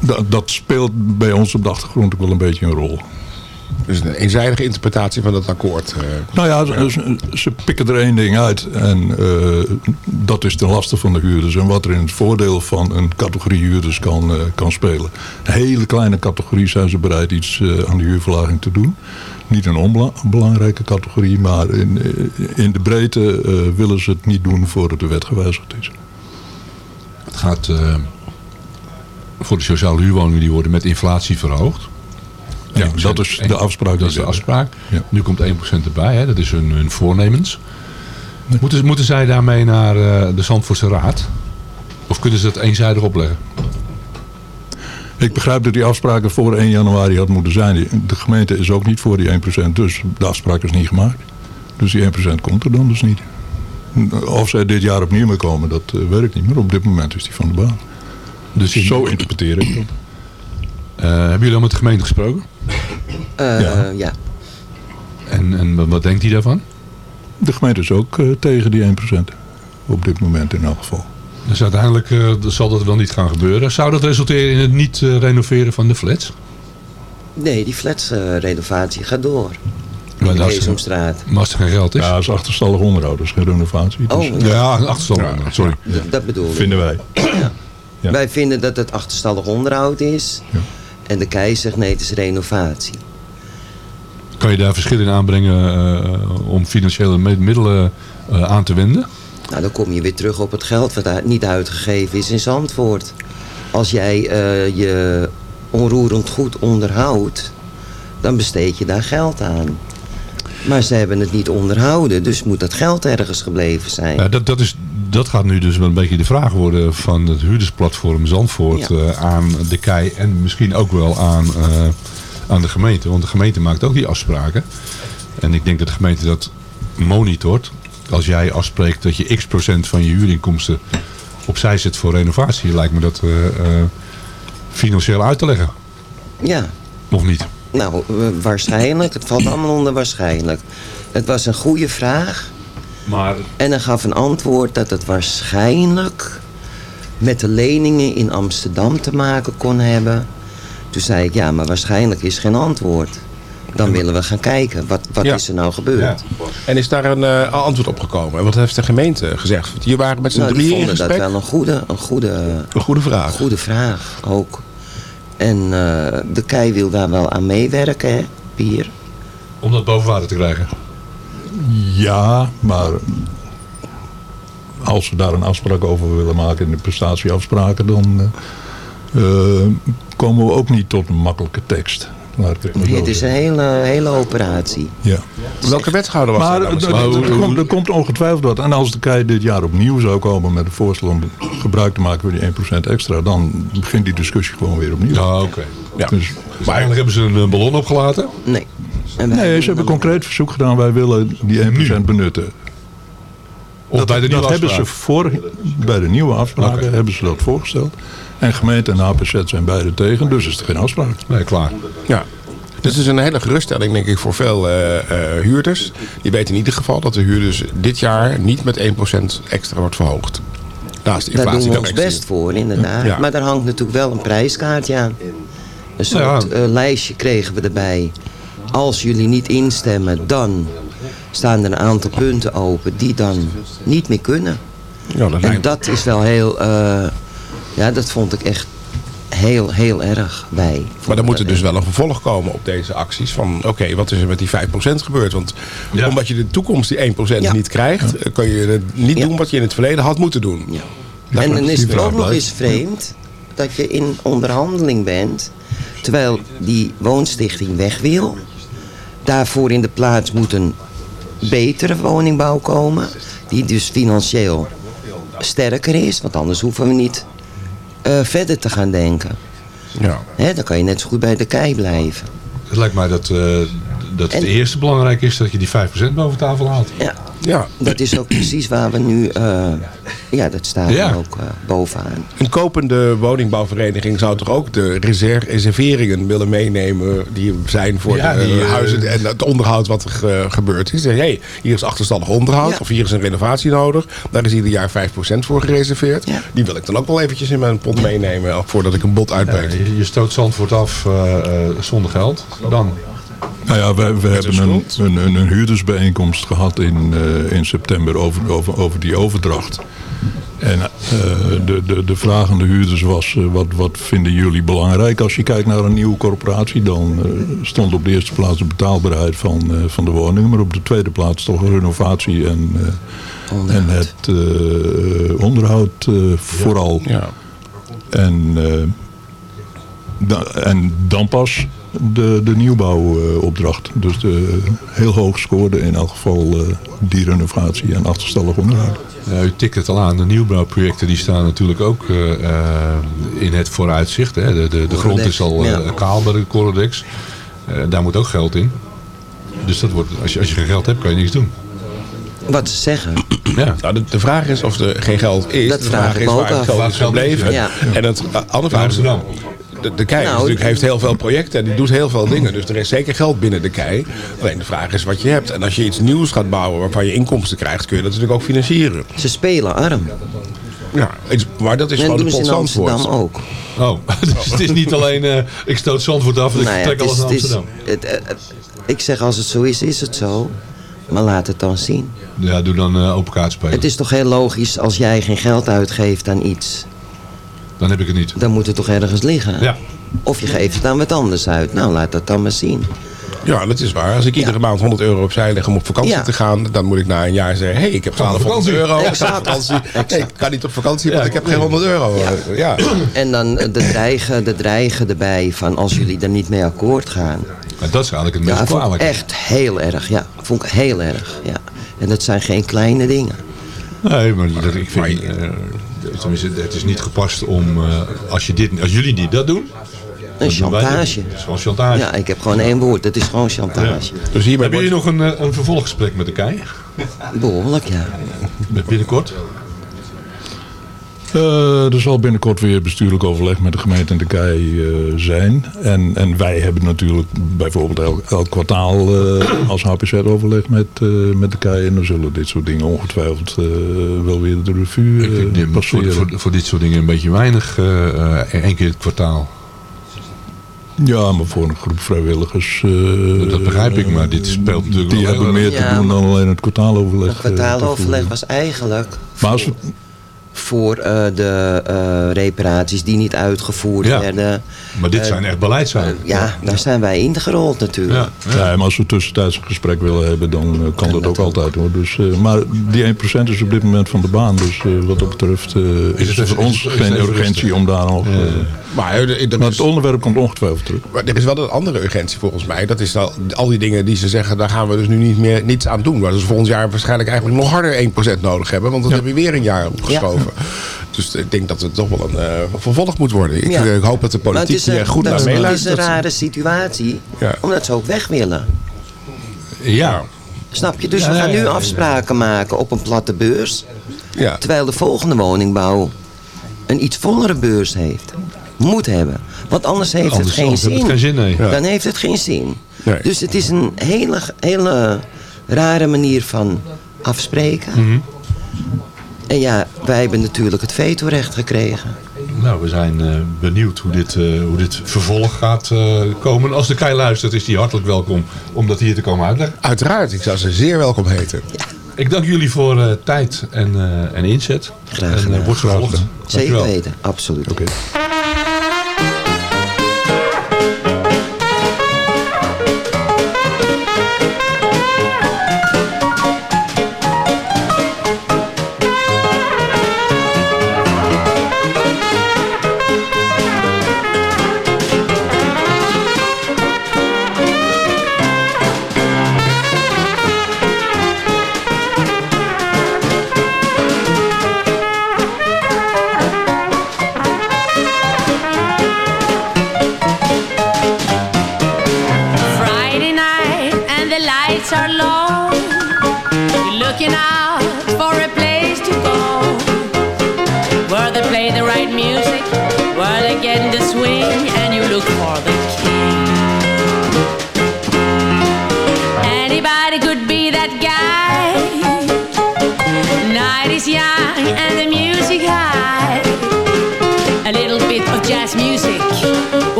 I: dat, dat speelt bij ons op de achtergrond ook wel een beetje een rol.
E: Dus een eenzijdige interpretatie van dat akkoord. eh.
I: Nou ja, ze, ze- ze pikken er één ding uit. En eh, dat is ten laste van de huurders. En wat er in het voordeel van een categorie huurders kan, eh, kan spelen. Een hele kleine categorie zijn ze bereid iets eh, aan de huurverlaging te doen. Niet een onbelangrijke categorie. Maar in, eh, in de breedte eh, willen ze het niet doen voordat de wet gewijzigd is.
D: Het gaat eh, voor de sociale huurwoningen die worden met inflatie verhoogd.
I: Ja,
D: 1%,
I: dat is de afspraak.
D: Dat is de afspraak.
I: Ja.
D: Nu komt 1% erbij, hè? dat is hun, hun voornemens. Moeten, moeten zij daarmee naar eh, de Zandvoortse Raad? Of kunnen ze dat eenzijdig opleggen?
I: Ik begrijp dat die afspraken voor 1 januari had moeten zijn. De gemeente is ook niet voor die 1%, dus de afspraak is niet gemaakt. Dus die 1% komt er dan dus niet. Of zij dit jaar opnieuw mee komen, dat eh, ik niet. Maar op dit moment is die van de baan.
D: Dus
I: Zo interpreteer ik dat.
D: Eh, hebben jullie al met de gemeente gesproken?
H: Eh,
I: Ja.
H: ja.
D: En, en wat- denkt hij daarvan?
I: De gemeente is ook eh, tegen die 1%. Op dit moment in elk geval.
D: Dus uiteindelijk eh, zal dat wel niet gaan gebeuren. Zou dat resulteren in het niet eh, renoveren van de flats?
H: Nee, die flatsrenovatie gaat door.
D: Maar
H: de.
D: Maar als er geen geld is?
I: Ja, dat is achterstallig onderhoud, dat is geen renovatie. Dus,
H: Oh,
D: ja, een achterstand. Sorry.
H: Dat bedoel ik.
I: Vinden wij. Ja.
H: Wij vinden dat het achterstallig onderhoud is. En de kei zegt nee, het is renovatie.
D: Kan je daar verschillen in aanbrengen eh, om financiële middelen eh, aan te wenden?
H: Nou, dan kom je weer terug op het geld wat niet uitgegeven is in Zandvoort. Als jij eh, je onroerend goed onderhoudt, dan besteed je daar geld aan. Maar ze hebben het niet onderhouden, dus moet dat geld ergens gebleven zijn.
D: Ja, dat, dat, is, dat gaat nu dus wel een beetje de vraag worden van het huurdersplatform Zandvoort
H: Ja.
D: eh, aan de KEI en misschien ook wel aan, eh, aan de gemeente. Want de gemeente maakt ook die afspraken. En ik denk dat de gemeente dat monitort. Als jij afspreekt dat je x procent van je huurinkomsten opzij zet voor renovatie, lijkt me dat eh, financieel uit te leggen.
H: Ja,
D: Of niet?
H: Nou, eh, waarschijnlijk. Het valt allemaal onder waarschijnlijk. Het was een goede vraag.
D: Maar
H: En hij gaf een antwoord dat het waarschijnlijk met de leningen in Amsterdam te maken kon hebben. Toen zei ik, ja, maar waarschijnlijk is geen antwoord. Dan willen we gaan kijken, wat, wat
E: Ja.
H: is er nou gebeurd?
E: En is daar een eh, antwoord op gekomen? En wat heeft de gemeente gezegd? Want Hier waren met z'n
H: Nou,
E: drieën in
H: dat wel een goede, een goede,
E: Een goede vraag.
H: goede vraag ook. En eh, de KEI wil daar wel aan meewerken, hè, Pier?
D: om dat boven water te krijgen.
I: Ja, maar als we daar een afspraak over willen maken in de prestatieafspraken, dan eh, eh, komen we ook niet tot een makkelijke tekst. Maar
H: Het is een hele, hele operatie.
I: Ja.
E: Welke wethouder was
I: Maar
E: dat?
I: er, komt, er komt ongetwijfeld wat. En als de KEI dit jaar opnieuw zou komen met een voorstel om gebruik te maken van die 1% extra, dan begint die discussie gewoon weer opnieuw.
D: Ja, oké.
E: Ja.
I: Dus,
D: Maar eigenlijk hebben ze een eh, ballon opgelaten.
H: Nee.
I: Nee, ze hebben concreet verzoek gedaan. Wij willen die 1% benutten.
D: Of
I: dat
D: bij de nieuwe
I: dat hebben ze voor, bij de nieuwe afspraken hebben ze dat voorgesteld. En gemeente en APZ zijn beide tegen, dus is er geen afspraak.
D: Nee, klaar.
E: Ja. Dus het is een hele geruststelling, denk ik, voor veel eh, eh, huurders. Die weten in ieder geval dat de huur dus dit jaar niet met 1% extra wordt verhoogd. Naast de
H: Daar doen we ons best voor, inderdaad.
E: Ja.
H: Maar daar hangt natuurlijk wel een prijskaartje aan. Een
E: Nou
H: soort eh, lijstje kregen we erbij. Als jullie niet instemmen, dan staan er een aantal punten open die dan niet meer kunnen.
E: Ja, dat
H: en
E: lijkt-
H: dat is wel heel... ja, dat vond ik echt heel, heel erg bij.
E: Maar dan moet er dus wel een vervolg komen op deze acties. Van oké, wat is er met die 5% gebeurd? Want omdat je de toekomst die 1% niet krijgt... kun je het niet doen wat je in het verleden had moeten doen.
H: En dan is het ook nog eens vreemd dat je in onderhandeling bent... terwijl die woonstichting weg wil. Daarvoor in de plaats moet een betere woningbouw komen... die dus financieel sterker is. Want anders hoeven we niet eh, verder te gaan denken.
E: Ja.
H: Hè, dan kan je net zo goed bij de kei blijven.
D: Het lijkt mij dat, eh, dat het eerste belangrijk is dat je die 5% boven tafel haalt.
H: Ja.
E: Ja.
H: Dat is ook precies waar we nu... eh, ja, dat staat
E: Ja.
H: er ook eh, bovenaan.
E: Een kopende woningbouwvereniging zou toch ook de reser- reserveringen willen meenemen... die zijn voor
D: Ja,
E: de
D: die, eh,
E: huizen en het onderhoud wat er ge- gebeurt. Die zeggen, hey, hier is achterstallig onderhoud
H: Ja.
E: of hier is een renovatie nodig. Daar is ieder jaar 5% voor gereserveerd. Die wil ik dan ook wel eventjes in mijn pot meenemen... voordat ik een bod uitbreng.
D: Ja, je, stoot Zandvoort af zonder geld. Dan
I: Nou ja, we, we hebben een, een, een, een huurdersbijeenkomst gehad in, eh, in september over, over, over die overdracht. En eh, de, de, de vraag aan de huurders was, eh, wat, wat vinden jullie belangrijk? Als je kijkt naar een nieuwe corporatie, dan stond op de eerste plaats de betaalbaarheid van, eh, van de woningen. Maar op de tweede plaats toch renovatie en, eh, en het eh, onderhoud eh, vooral.
E: Ja.
I: En, eh, da- en dan pas de, de nieuwbouwopdracht. dus de heel hoog scoorde in elk geval eh, die renovatie en achterstallig onderhoud.
D: Ja, u tikt het al aan. De nieuwbouwprojecten die staan natuurlijk ook eh, eh, in het vooruitzicht. Hè. De, de, de grond is al kaal bij de Corodex. Eh, daar moet ook geld in. Dus dat wordt, als, je, als je geen geld hebt, kan je niks doen.
H: Wat ze zeggen.
D: Ja.
E: Nou, de, de vraag is of er geen geld is.
H: Dat
E: de
H: vraag
E: vraag
H: ik
E: is
H: me ook
E: waar het
H: af.
E: geld is
D: het geld is,
E: gebleven.
H: ja.
E: En het andere vraag is...
D: Amsterdam.
E: De, de KEI
H: Nou,
E: natuurlijk, heeft heel veel projecten en die doet heel veel dingen. Dus er is zeker geld binnen de KEI. Alleen de vraag is wat je hebt. En als je iets nieuws gaat bouwen waarvan je inkomsten krijgt... kun je dat natuurlijk ook financieren.
H: Ze spelen arm.
E: Ja, maar dat is
H: en
E: gewoon de pot Zandvoort.
H: Amsterdam ook.
D: Oh, dus het is niet alleen eh, ik stoot Zandvoort af en ik
H: Nou ja,
D: trek
H: het
D: alles naar
H: het is-
D: Amsterdam.
H: het, eh, het- ik zeg als het zo is, is het zo. Maar laat het dan zien.
D: Ja, doe dan eh, open kaart spelen.
H: Het is toch heel logisch als jij geen geld uitgeeft aan iets.
D: Dan heb ik het niet.
H: Dan moet het toch ergens liggen.
D: Ja.
H: Of je geeft het aan wat anders uit. Nou, laat dat dan maar zien.
E: Ja, dat is waar. Als ik iedere maand 100 euro opzij leg om op vakantie
H: Ja.
E: te gaan... dan moet ik na een jaar zeggen... hé, hey, ik heb
D: Ga op
E: 1200 euro.
D: vakantie.
E: Ik ga op
H: Exact.
E: vakantie. Ik kan niet op vakantie, want ik heb geen 100 euro.
H: Ja.
E: Ja. ja.
H: En dan de dreigen, de dreigen erbij van als jullie er niet mee akkoord gaan.
D: Maar dat is eigenlijk het
H: Ja,
D: meest
H: ik
D: kwalijk.
H: echt heel erg. Ja, vond ik heel erg. Ja. En dat zijn geen kleine dingen.
D: Nee, maar dat, ik vind, eh, tenminste, het is niet gepast om, eh, als, je dit, als jullie niet dat doen...
H: Een chantage.
D: Het is gewoon chantage.
H: Ja, ik heb gewoon één woord. Het is gewoon chantage.
E: Dus hierbij
D: Hebben jullie nog een, eh, een vervolggesprek met de KEI?
H: Behoorlijk, ja.
D: Binnenkort?
I: Eh, er zal binnenkort weer bestuurlijk overleg met de gemeente en de KEI eh, zijn. En, en wij hebben natuurlijk bijvoorbeeld elk, elk kwartaal eh, als HPZ overleg met, eh, met de KEI. En dan zullen dit soort dingen ongetwijfeld eh, wel weer de revue
D: Ik vind dit voor,
I: passeren.
D: voor, voor dit soort dingen een beetje weinig. één keer het kwartaal.
I: Ja, maar voor een groep vrijwilligers... eh,
D: Dat begrijp ik, maar dit speelt natuurlijk
I: Die hebben meer te
H: Ja,
I: doen dan alleen het kwartaaloverleg.
H: Het kwartaaloverleg was eigenlijk
I: Maar als we,
H: voor eh, de eh, reparaties die niet uitgevoerd
D: Ja,
H: werden.
D: Maar dit
H: Eh,
D: zijn echt beleidszaken.
H: Ja, daar zijn wij ingerold natuurlijk.
D: Ja,
I: Ja, maar als we tussentijds een gesprek willen hebben, dan kan dat ook altijd hoor. Dus, eh, maar die 1% is op dit moment van de baan. Dus eh, wat dat betreft eh, is,
D: het even-
I: voor ons
D: is
I: geen urgentie
D: rustig?
I: om daar nog... eh,
E: Maar,
I: maar
E: is,
I: het onderwerp komt ongetwijfeld terug.
E: maar er is wel een andere urgentie volgens mij. Dat is al, al die dingen die ze zeggen, daar gaan we dus nu niet meer niets aan doen. Dat ze volgend jaar waarschijnlijk eigenlijk nog harder 1% nodig hebben. Want dan heb je weer een jaar opgeschoven. Dus ik denk dat het toch wel een eh, vervolg moet worden. Ik,
H: Ja.
E: eh, ik hoop dat de politiek
H: een,
E: hier goed naar
H: is- Het is
E: meeluistert.
H: een rare situatie,
E: Ja.
H: omdat ze ook weg willen.
D: Ja.
H: Snap je? Dus
D: Ja,
H: we gaan nu afspraken maken op een platte beurs.
E: Ja.
H: Terwijl de volgende woningbouw
J: een iets vollere beurs heeft. Moet hebben. Want anders heeft
D: Anders-
J: het geen zin.
D: het geen zin, nee. Ja.
J: Dan heeft het geen zin.
D: Nee.
J: Dus het is een hele, hele rare manier van afspreken.
D: Mhm.
J: En ja, wij hebben natuurlijk het vetorecht gekregen.
D: Nou, we zijn eh, benieuwd hoe dit, eh, hoe dit vervolg gaat eh, komen. Als de Kei luistert, is hij hartelijk welkom om dat hier te komen uitleggen.
E: Uiteraard, ik zou ze zeer welkom heten.
D: Ik dank jullie voor eh, tijd en, eh, en inzet.
J: Graag
D: En
J: gedaan.
D: eh, wordt vervolgd.
J: Zeker weten, absoluut.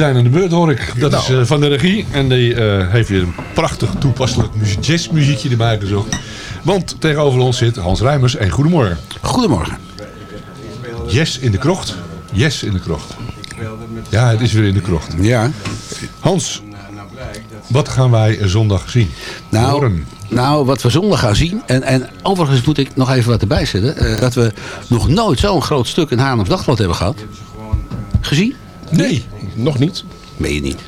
D: Zijn aan de beurt, hoor ik. Dat is eh, van de regie. En die eh, heeft weer een prachtig toepasselijk muzie- jazzmuziekje erbij gezocht. Want tegenover ons zit Hans Rijmers. En goedemorgen.
K: Goedemorgen.
D: Yes in de krocht. Yes in de krocht. Ja, het is weer in de krocht.
K: Ja.
D: Hans, wat gaan wij zondag zien?
K: Nou,
D: Horen.
K: nou, wat we zondag gaan zien. En, en overigens moet ik nog even wat erbij zetten. eh, dat we nog nooit zo'n groot stuk in Haarlems Dagblad hebben gehad. Gezien?
D: Nee.
E: Nog niet.
K: Meen je niet?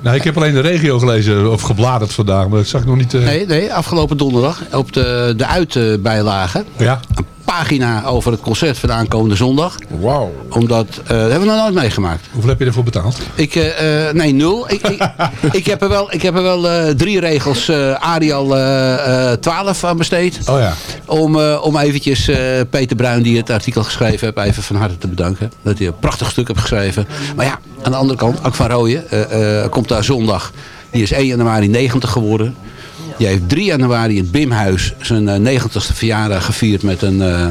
D: Nou, ik heb alleen de regio gelezen of gebladerd vandaag, maar dat zag ik nog niet. eh,
K: Nee, nee, afgelopen donderdag op de, de uitbijlage.
D: Ja.
K: Een pagina over het concert van de aankomende zondag.
E: Wauw.
K: Omdat, eh, dat hebben we nog nooit meegemaakt.
D: Hoeveel heb je ervoor betaald?
K: Ik, eh, eh, nee, nul. Ik, ik, ik heb er wel, ik heb er wel drie regels Arial eh, eh, 12 aan besteed.
D: Oh ja.
K: Om, om eventjes Peter Bruin, die het artikel geschreven heeft, even van harte te bedanken. Dat hij een prachtig stuk heeft geschreven. Maar ja, aan de andere kant, Ak van Rooyen komt daar zondag. Die is 1 januari 90 geworden. Die heeft 3 januari in het Bimhuis zijn eh, 90ste verjaardag gevierd met een, eh,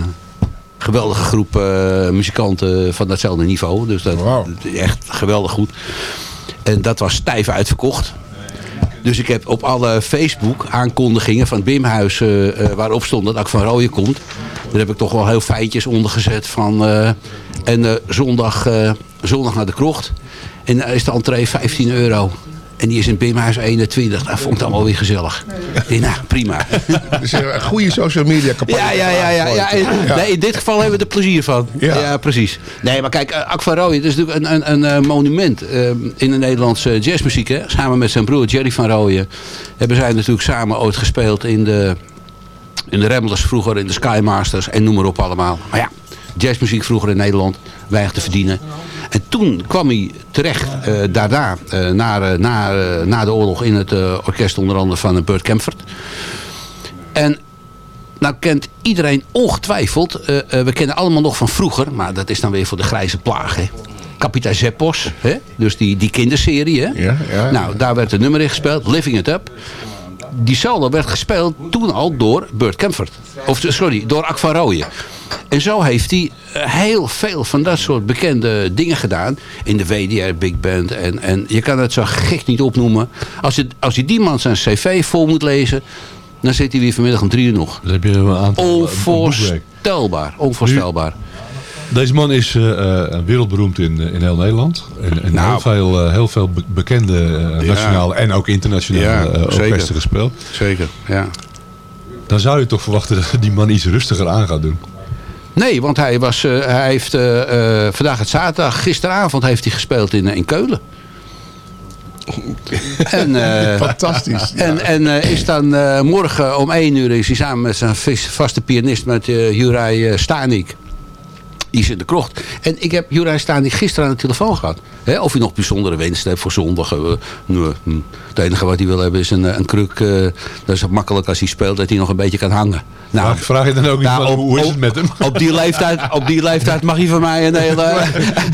K: geweldige groep eh, muzikanten van datzelfde niveau. Dus dat echt geweldig goed. En dat was stijf uitverkocht. Dus ik heb op alle Facebook aankondigingen van het Bimhuis eh, eh, waarop stond dat Ak van Rooyen komt. Daar heb ik toch wel heel feitjes onder gezet van eh, en eh, zondag, eh, zondag naar de krocht. En daar is de entree 15 euro. En die is in het Bimhuis 21. Dat vond ik wel weer gezellig. Dacht, nou, prima.
E: Dus een goede social media campagne.
K: Ja, ja, ja. ja, ja. Nee, in dit geval hebben we er plezier van. Ja, precies. Nee, maar kijk, eh, Ak van Rooyen, dat is natuurlijk een, een, een eh, monument eh, in de Nederlandse jazzmuziek. Hè? Samen met zijn broer Jerry van Rooyen hebben zij natuurlijk samen ooit gespeeld in de, in de Ramblers vroeger, in de Skymasters en noem maar op allemaal. Maar ja, jazzmuziek vroeger in Nederland, weinig te verdienen. En toen kwam hij terecht, eh, daarna, eh, na, eh, na, na de oorlog in het orkest onder andere van Burt Kempfert. En nou kent iedereen ongetwijfeld, we kennen allemaal nog van vroeger, maar dat is dan weer voor de grijze plaag. Hè? Kapitein Zeppos, hè? dus die, die kinderserie. Hè? Nou, daar werd het nummer in gespeeld, Living It Up. Die solo werd gespeeld toen al door Burt Kempfert. Of sorry, door Ak van Rooyen. En zo heeft hij eh, heel veel van dat soort bekende dingen gedaan. In de WDR Big Band. En, en je kan het zo gek niet opnoemen. Als je, als je die man zijn cv vol moet lezen... dan zit hij weer vanmiddag om drie uur nog.
D: Dan heb je een aantal eh.
K: Onvoorstelbaar. Onvoorstelbaar.
D: Deze man is eh, wereldberoemd in, in heel Nederland. En, en
K: Nou.
D: heel veel, heel veel be- bekende
K: Ja.
D: nationale en ook internationale
K: Ja,
D: orkesten gespeeld.
K: Zeker, ja.
D: Dan zou je toch verwachten dat die man iets rustiger aan gaat doen.
K: Nee, want hij, was, eh, hij heeft eh, eh, vandaag het zaterdag, gisteravond heeft hij gespeeld in, in Keulen. En, eh,
E: Fantastisch.
K: En, en eh, is dan eh, morgen om 1 uur is hij samen met zijn vaste pianist met eh Juraj Stanik. Die is in de krocht. En ik heb Juraj Stanik gisteren aan de telefoon gehad. Hè, of hij nog bijzondere wensen heeft voor zondag. eh, nee, hm. het enige wat hij wil hebben is een, eh, een kruk. eh, dat is makkelijk als hij speelt dat hij nog een beetje kan hangen. Nou,
D: Vraag, vraag je dan ook niet
K: nou,
D: van,
K: op-
D: hoe is het met hem?
K: op die leeftijd, op die leeftijd mag hij van mij een hele...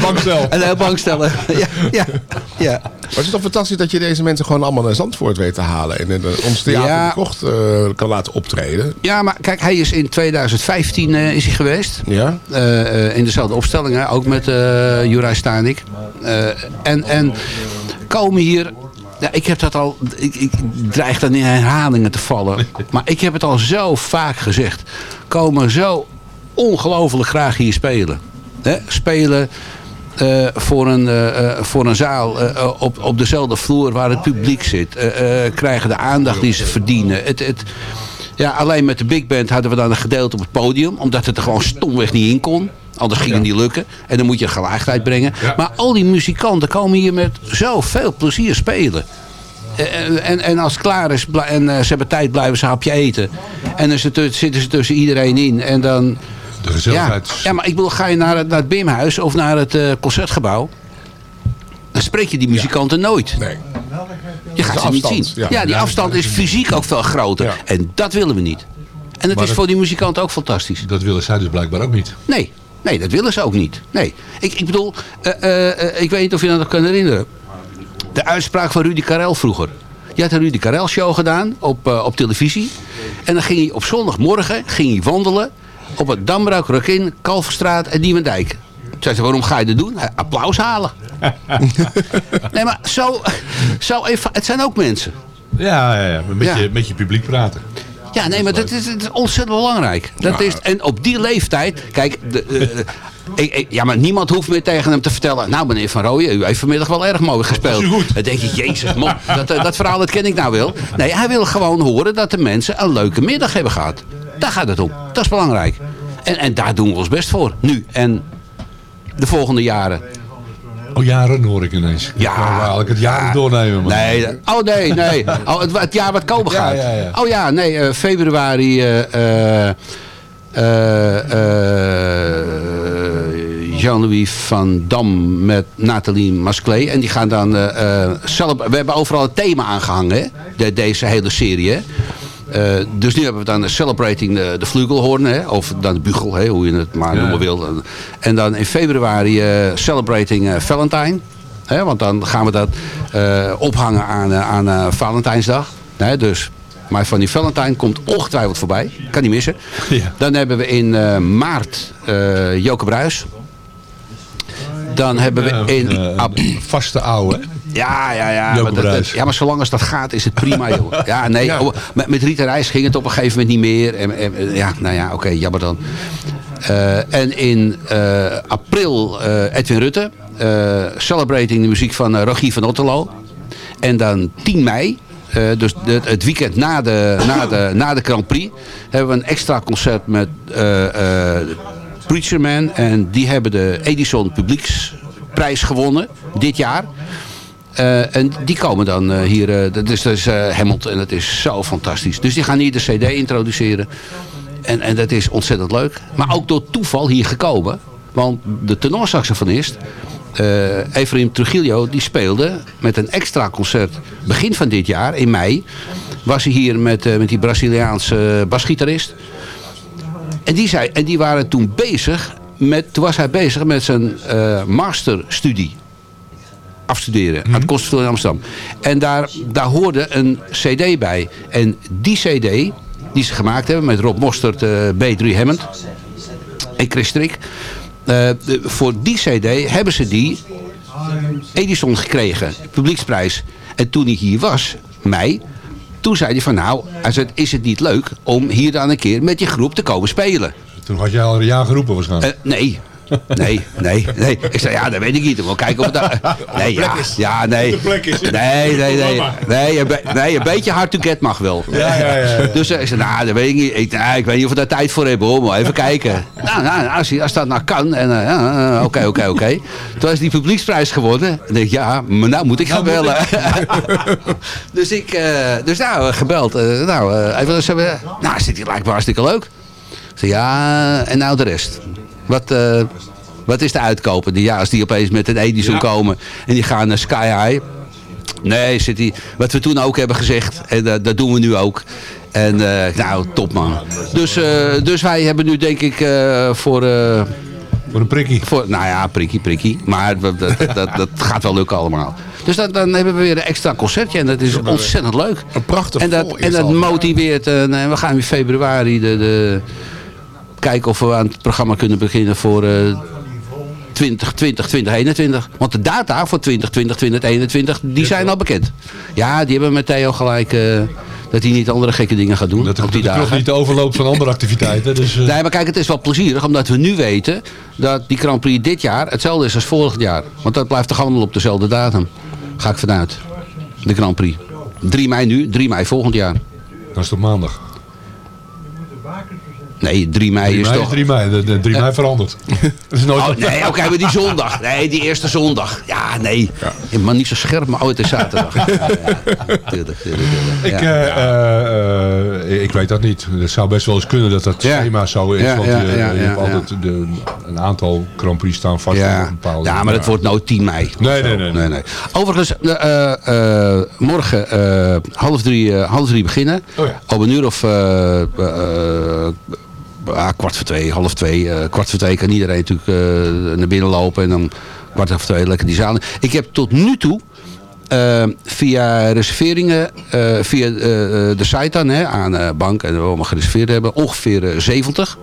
D: Bankstel.
K: Een heel bank stellen. Ja, ja, ja.
E: Maar het is toch fantastisch dat je deze mensen gewoon allemaal naar Zandvoort weet te halen. En eh, ons theater
K: Ja.
E: de krocht eh, kan laten optreden.
K: Ja, maar kijk, hij is in 2015 eh, is hij geweest.
E: Ja?
K: In dezelfde opstelling, hè, ook met eh Juraj Stanik. Eh, en, en komen hier... Ja, ik heb dat al... Ik, ik dreig dan in herhalingen te vallen. Maar ik heb het al zo vaak gezegd. Komen zo ongelooflijk graag hier spelen. Spelen... eh, voor, een, eh, eh, voor een zaal op, op dezelfde vloer waar het publiek zit. Krijgen de aandacht die ze verdienen. Het, het, ja, alleen met de big band hadden we dan een gedeelte op het podium. Omdat het er gewoon stomweg niet in kon. Anders ging het niet lukken. En dan moet je gelaagdheid brengen. Maar al die muzikanten komen hier met zoveel plezier spelen. Eh, En, en als het klaar is en ze hebben tijd, blijven ze een hapje eten. En dan zitten ze tussen iedereen in. En dan...
D: De gezelligheid.
K: Ja, ja, maar ik bedoel, ga je naar het, naar het Bimhuis of naar het eh, concertgebouw... dan spreek je die muzikanten nooit.
E: Nee.
K: Je gaat ze niet zien.
E: ja.
K: Ja, die afstand is fysiek ook veel groter. En dat willen we niet. En het
D: Maar
K: is
D: dat-
K: voor die muzikanten ook fantastisch.
D: Dat willen zij dus blijkbaar ook niet.
K: Nee, nee dat willen ze ook niet. Nee. Ik, ik bedoel, eh, eh, ik weet niet of je dat nog kan herinneren. De uitspraak van Rudy Karel vroeger. Je had een Rudy Karel show gedaan op, op televisie. En dan ging hij op zondagmorgen ging hij wandelen op het Dambrak, Rokin, Kalverstraat en Nieuwendijk. Zei ze, waarom ga je dat doen? Applaus halen. nee, maar zo, zo even, het zijn ook mensen.
D: Ja, ja, ja. Met,
K: Ja.
D: Je, met je publiek praten.
K: Ja, nee, maar dat is, dat is ontzettend belangrijk. Dat is, en op die leeftijd, kijk, de, eh, ik, ik- ja, maar niemand hoeft meer tegen hem te vertellen. Nou, meneer Van Rooyen, u heeft vanmiddag wel erg mooi gespeeld. Dan denk je, jezus, man, dat, eh, dat verhaal dat ken ik nou wel. Nee, hij wil gewoon horen dat de mensen een leuke middag hebben gehad. Daar gaat het om. Dat is belangrijk. En, en daar doen we ons best voor. Nu en de volgende jaren.
D: Oh, jaren hoor ik ineens.
K: Ja.
D: Wou ik het jaar doornemen. Maar.
K: Nee, oh nee, nee. Oh, het, het jaar wat komen gaat.
D: ja, ja.
K: Oh ja, nee, eh, februari. eh, Jean-Louis van Dam met Nathalie Masclé. En die gaan dan... celeb- we hebben overal een thema aangehangen, hè? De, deze hele serie. Hè? Eh, dus nu hebben we dan Celebrating de, de hè? of dan de Bugel, hè? hoe je het maar
D: Ja.
K: noemen wil. En dan in februari eh, Celebrating eh, Valentine. Hè? Want dan gaan we dat ophangen aan, aan Valentijnsdag. Hè? Dus Maar Fanny Valentine komt ongetwijfeld voorbij. Kan niet missen. Dan hebben we in maart eh Joke Bruis. Dan hebben we in...
D: vaste ouwe.
K: Ja, ja, ja. Maar dat- ja, maar zolang als dat gaat is het prima, joh. Ja, nee, oh, met, met Rita Reis ging het op een gegeven moment niet meer. En, en- ja, nou ja, oké, jammer dan. Eh, en in eh, april eh, Edwin Rutte. eh, celebrating de muziek van eh, Rogier van Otterlo. En dan 10 mei, eh, dus de- het weekend na de, na, de, na de Grand Prix, hebben we een extra concert met eh, eh, Preacher Man. En die hebben de Edison Publieksprijs gewonnen dit jaar. Eh, en die komen dan eh, hier, eh, dat is, eh, Hamilton en dat is zo fantastisch. Dus die gaan hier de cd introduceren. En, en dat is ontzettend leuk. Maar ook door toeval hier gekomen. Want de tenorsaxofonist, eh Efraim Trujillo, die speelde met een extra concert begin van dit jaar, in mei. Was hij hier met, met die Braziliaanse basgitarist. En die, zei, en die waren toen bezig met, toen was hij bezig met zijn masterstudie afstuderen aan het Conservatorium in Amsterdam. En daar, daar hoorde een cd bij. En die cd die ze gemaakt hebben met Rob Mostert, eh, B3 Hammond en Chris Strik. eh, voor die cd hebben ze die Edison gekregen, publieksprijs. En toen hij hier was, mei, toen zei hij van nou, is het niet leuk om hier dan een keer met je groep te komen spelen?
D: Toen had jij al een jaar geroepen waarschijnlijk.
K: Eh, nee. Nee, nee, nee. Ik zei, ja, dat weet ik niet. Wel kijken of het daar... Nee, ja, ja, nee.
D: De plek is.
K: Nee, nee, nee. Nee, een, nee, een beetje hard to get mag wel.
D: Ja, ja, ja.
K: Dus eh, ik zei, nou, dat weet ik niet. Ik, nou, ik weet niet of we daar tijd voor hebben, hoor. Maar even kijken. Nou, nou als, als dat nou kan. Eh, ja, eh, oké, oké, oké. Toen is die publieksprijs gewonnen. En ik denk, ja, maar nou moet ik gaan bellen. dus ik, dus nou, gebeld. Nou, even, we- nou, zit hier lijkt me hartstikke leuk. Ik zei, ja, en nou de rest. Wat, eh, wat is de uitkoper? Die, ja, als die opeens met een Edison komen en die gaan naar Sky High. Nee, zit die, wat we toen ook hebben gezegd. En dat doen we nu ook. En eh, nou, top man. Dus, eh, dus wij hebben nu denk ik voor...
D: voor een prikkie.
K: Voor, nou ja, prikkie, prikkie. Maar dat, dat, dat, dat gaat wel lukken allemaal. Dus dan, dan hebben we weer een extra concertje. En dat is ontzettend leuk.
E: Een prachtig
K: En dat, en dat motiveert. En, we gaan in februari de, de, kijken of we aan het programma kunnen beginnen voor eh 2020, 2021. Want de data voor 2020, 2021, die zijn al bekend. Ja, die hebben met Theo gelijk eh, dat hij niet andere gekke dingen gaat doen
D: Dat
K: op die
D: de
K: dagen.
D: niet overloopt van andere activiteiten. Dus, eh,
K: Nee, maar kijk, het is wel plezierig omdat we nu weten dat die Grand Prix dit jaar hetzelfde is als vorig jaar. Want dat blijft toch allemaal op dezelfde datum. Ga ik vanuit. De Grand Prix. 3 mei nu, 3 mei volgend jaar.
D: dat is toch maandag?
K: Nee, 3 mei
D: 3
K: is
D: mei,
K: toch...
D: 3 mei, de, de 3 mei verandert. Dat is nooit
K: Oh, nee, oké, maar die zondag. Nee, die eerste zondag. Ja, nee. Mag niet zo scherp, maar het is zaterdag. Ja. Tuurlijk, tuurlijk, tuurlijk.
D: Ik, eh, eh, eh, ik weet dat niet. Het zou best wel eens kunnen dat dat schema zo is. Want je, je hebt altijd de, een aantal Grand Prix staan vast op
K: Ja,
D: een bepaalde...
K: ja, maar dat wordt nooit 10 mei.
D: Nee, nee, nee.
K: nee, nee. Overigens, eh, eh, eh, morgen eh, half, drie, eh, half drie beginnen.
D: Oh ja.
K: Op een uur of eh, eh, eh, ah, kwart voor twee, half twee. eh, kwart voor twee kan iedereen natuurlijk eh, naar binnen lopen. En dan kwart over twee lekker die zaal. Ik heb tot nu toe eh, via reserveringen, via de site dan, hè, aan bank en we gereserveerd hebben, ongeveer eh, 70.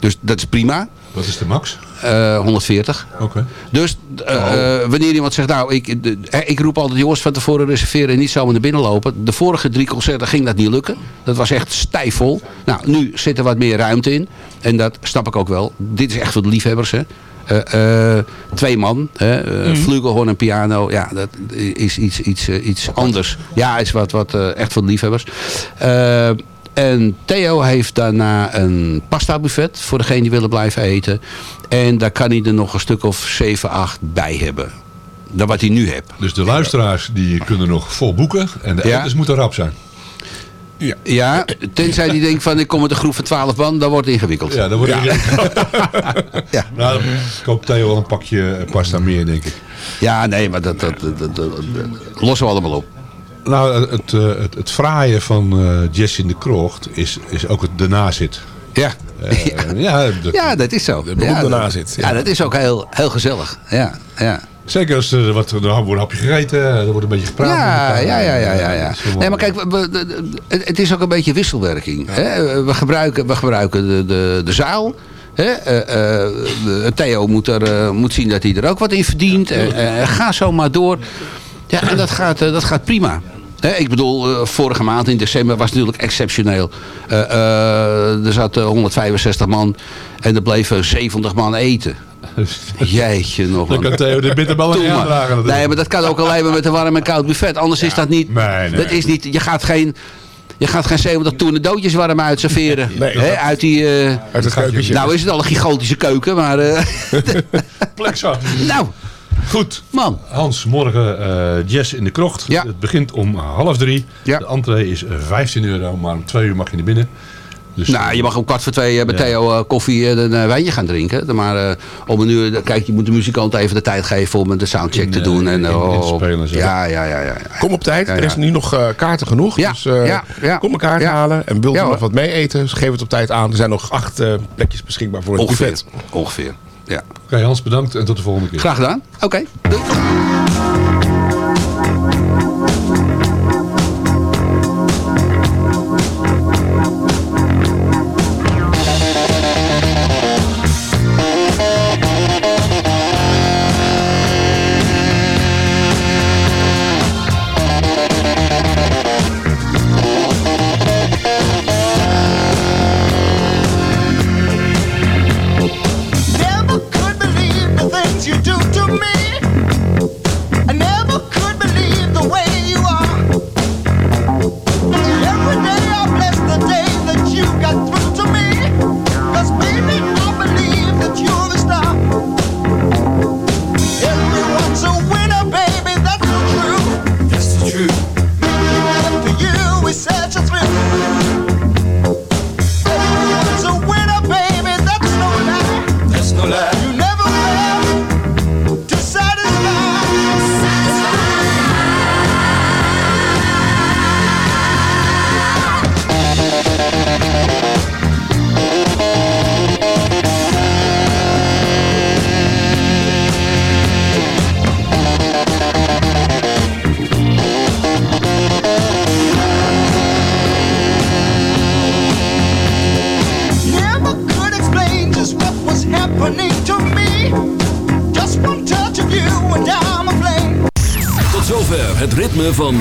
K: Dus dat is prima.
D: Wat is de max?
K: Eh, 140.
D: Oké.
K: Dus eh, eh, wanneer iemand zegt, nou, ik, de- eh, ik roep altijd jongens van tevoren reserveren en niet zomaar naar binnen lopen. De vorige drie concerten ging dat niet lukken. Dat was echt stijfvol. Nou, nu zit er wat meer ruimte in. En dat snap ik ook wel. Dit is echt voor de liefhebbers, hè. Eh, eh, twee man, hè, eh, flugelhorn en piano, ja, dat is iets, iets, eh, iets anders. Ja, is wat, wat eh, echt voor de liefhebbers. En Theo heeft daarna een pasta buffet voor degene die willen blijven eten. En daar kan hij er nog een stuk of 7, 8 bij hebben. Dan wat hij nu heeft.
D: Dus de luisteraars die kunnen nog vol boeken. En de
K: Ja.
D: eters moeten rap zijn.
K: Ja. ja, tenzij die denkt van ik kom met een groep van 12 man, dan wordt het ingewikkeld.
D: Ja, dan wordt het ja. Nou, ik hoop Theo wel een pakje pasta meer, denk ik.
K: Ja, nee, maar dat, dat, dat, dat- dat- lossen we allemaal op.
D: Nou, het, eh, het, het fraaie van eh Jess in de Krocht is, is ook het daarna zit.
K: Ja.
D: ja, dat,
K: Ja, dat is zo.
E: beroemde
K: ja, dat-
E: nazit,
K: Ja.
E: ja.
K: dat is ook heel, heel gezellig. Ja, ja.
D: Zeker als er wat, er wordt een hapje gegeten, er wordt een beetje gepraat.
K: Ja, ja, ja, ja, ja, ja. Nee, maar kijk, we- we- het- het is ook een beetje wisselwerking. Hè? We gebruiken, we gebruiken de, de, de zaal. Hè? Eh, eh, Theo moet, er, eh, moet zien dat hij er ook wat in verdient. Eh, eh, ga zo maar door. Ja, en dat gaat, eh, dat gaat prima. Ik bedoel, eh, vorige maand in december was het natuurlijk exceptioneel. Eh, eh, er zaten 165 man en er bleven 70 man eten. Jeetje nog.
D: Dan kan Theo de bitterballen niet aandragen. natuurlijk.
K: Nee, maar dat kan ook alleen maar met een warm en koud buffet. Anders is dat niet...
D: nee, nee.
K: Dat is niet je gaat geen... Je gaat geen 70 tonnen doodjes warm uit serveren.
E: Nee,
K: uit die... eh,
E: Uit het keukentje.
K: nou is het al een gigantische keuken, maar... eh,
D: Plexar.
K: nou,
D: Goed.
K: man.
D: Hans, morgen eh jazz in de krocht.
K: Ja.
D: Het begint om half drie.
K: Ja.
D: De entree is eh, 15 euro, maar om twee uur mag je naar binnen. Dus,
K: Nou, je mag om kwart voor twee eh, bij
D: Ja.
K: Theo eh, koffie en een eh, wijntje gaan drinken. Maar eh, om een uur, kijk, je moet de muzikant even de tijd geven om de soundcheck
D: In,
K: te
D: eh,
K: doen. En,
D: in- in
K: oh,
D: te spelen.
K: Ja, ja, ja, ja. ja.
E: Kom op tijd.
K: Ja,
E: Er is nu nog eh, kaarten genoeg.
K: Ja,
E: Dus eh,
K: ja, ja.
E: kom een kaart
K: Ja.
E: halen. En wil nog wat mee eten, geef het op tijd aan. Er zijn nog acht eh, plekjes beschikbaar voor het
K: Ongeveer.
E: buffet.
K: Ongeveer, ja.
D: Oké, Hans, bedankt en tot de volgende keer.
K: Graag gedaan. Oké, doei.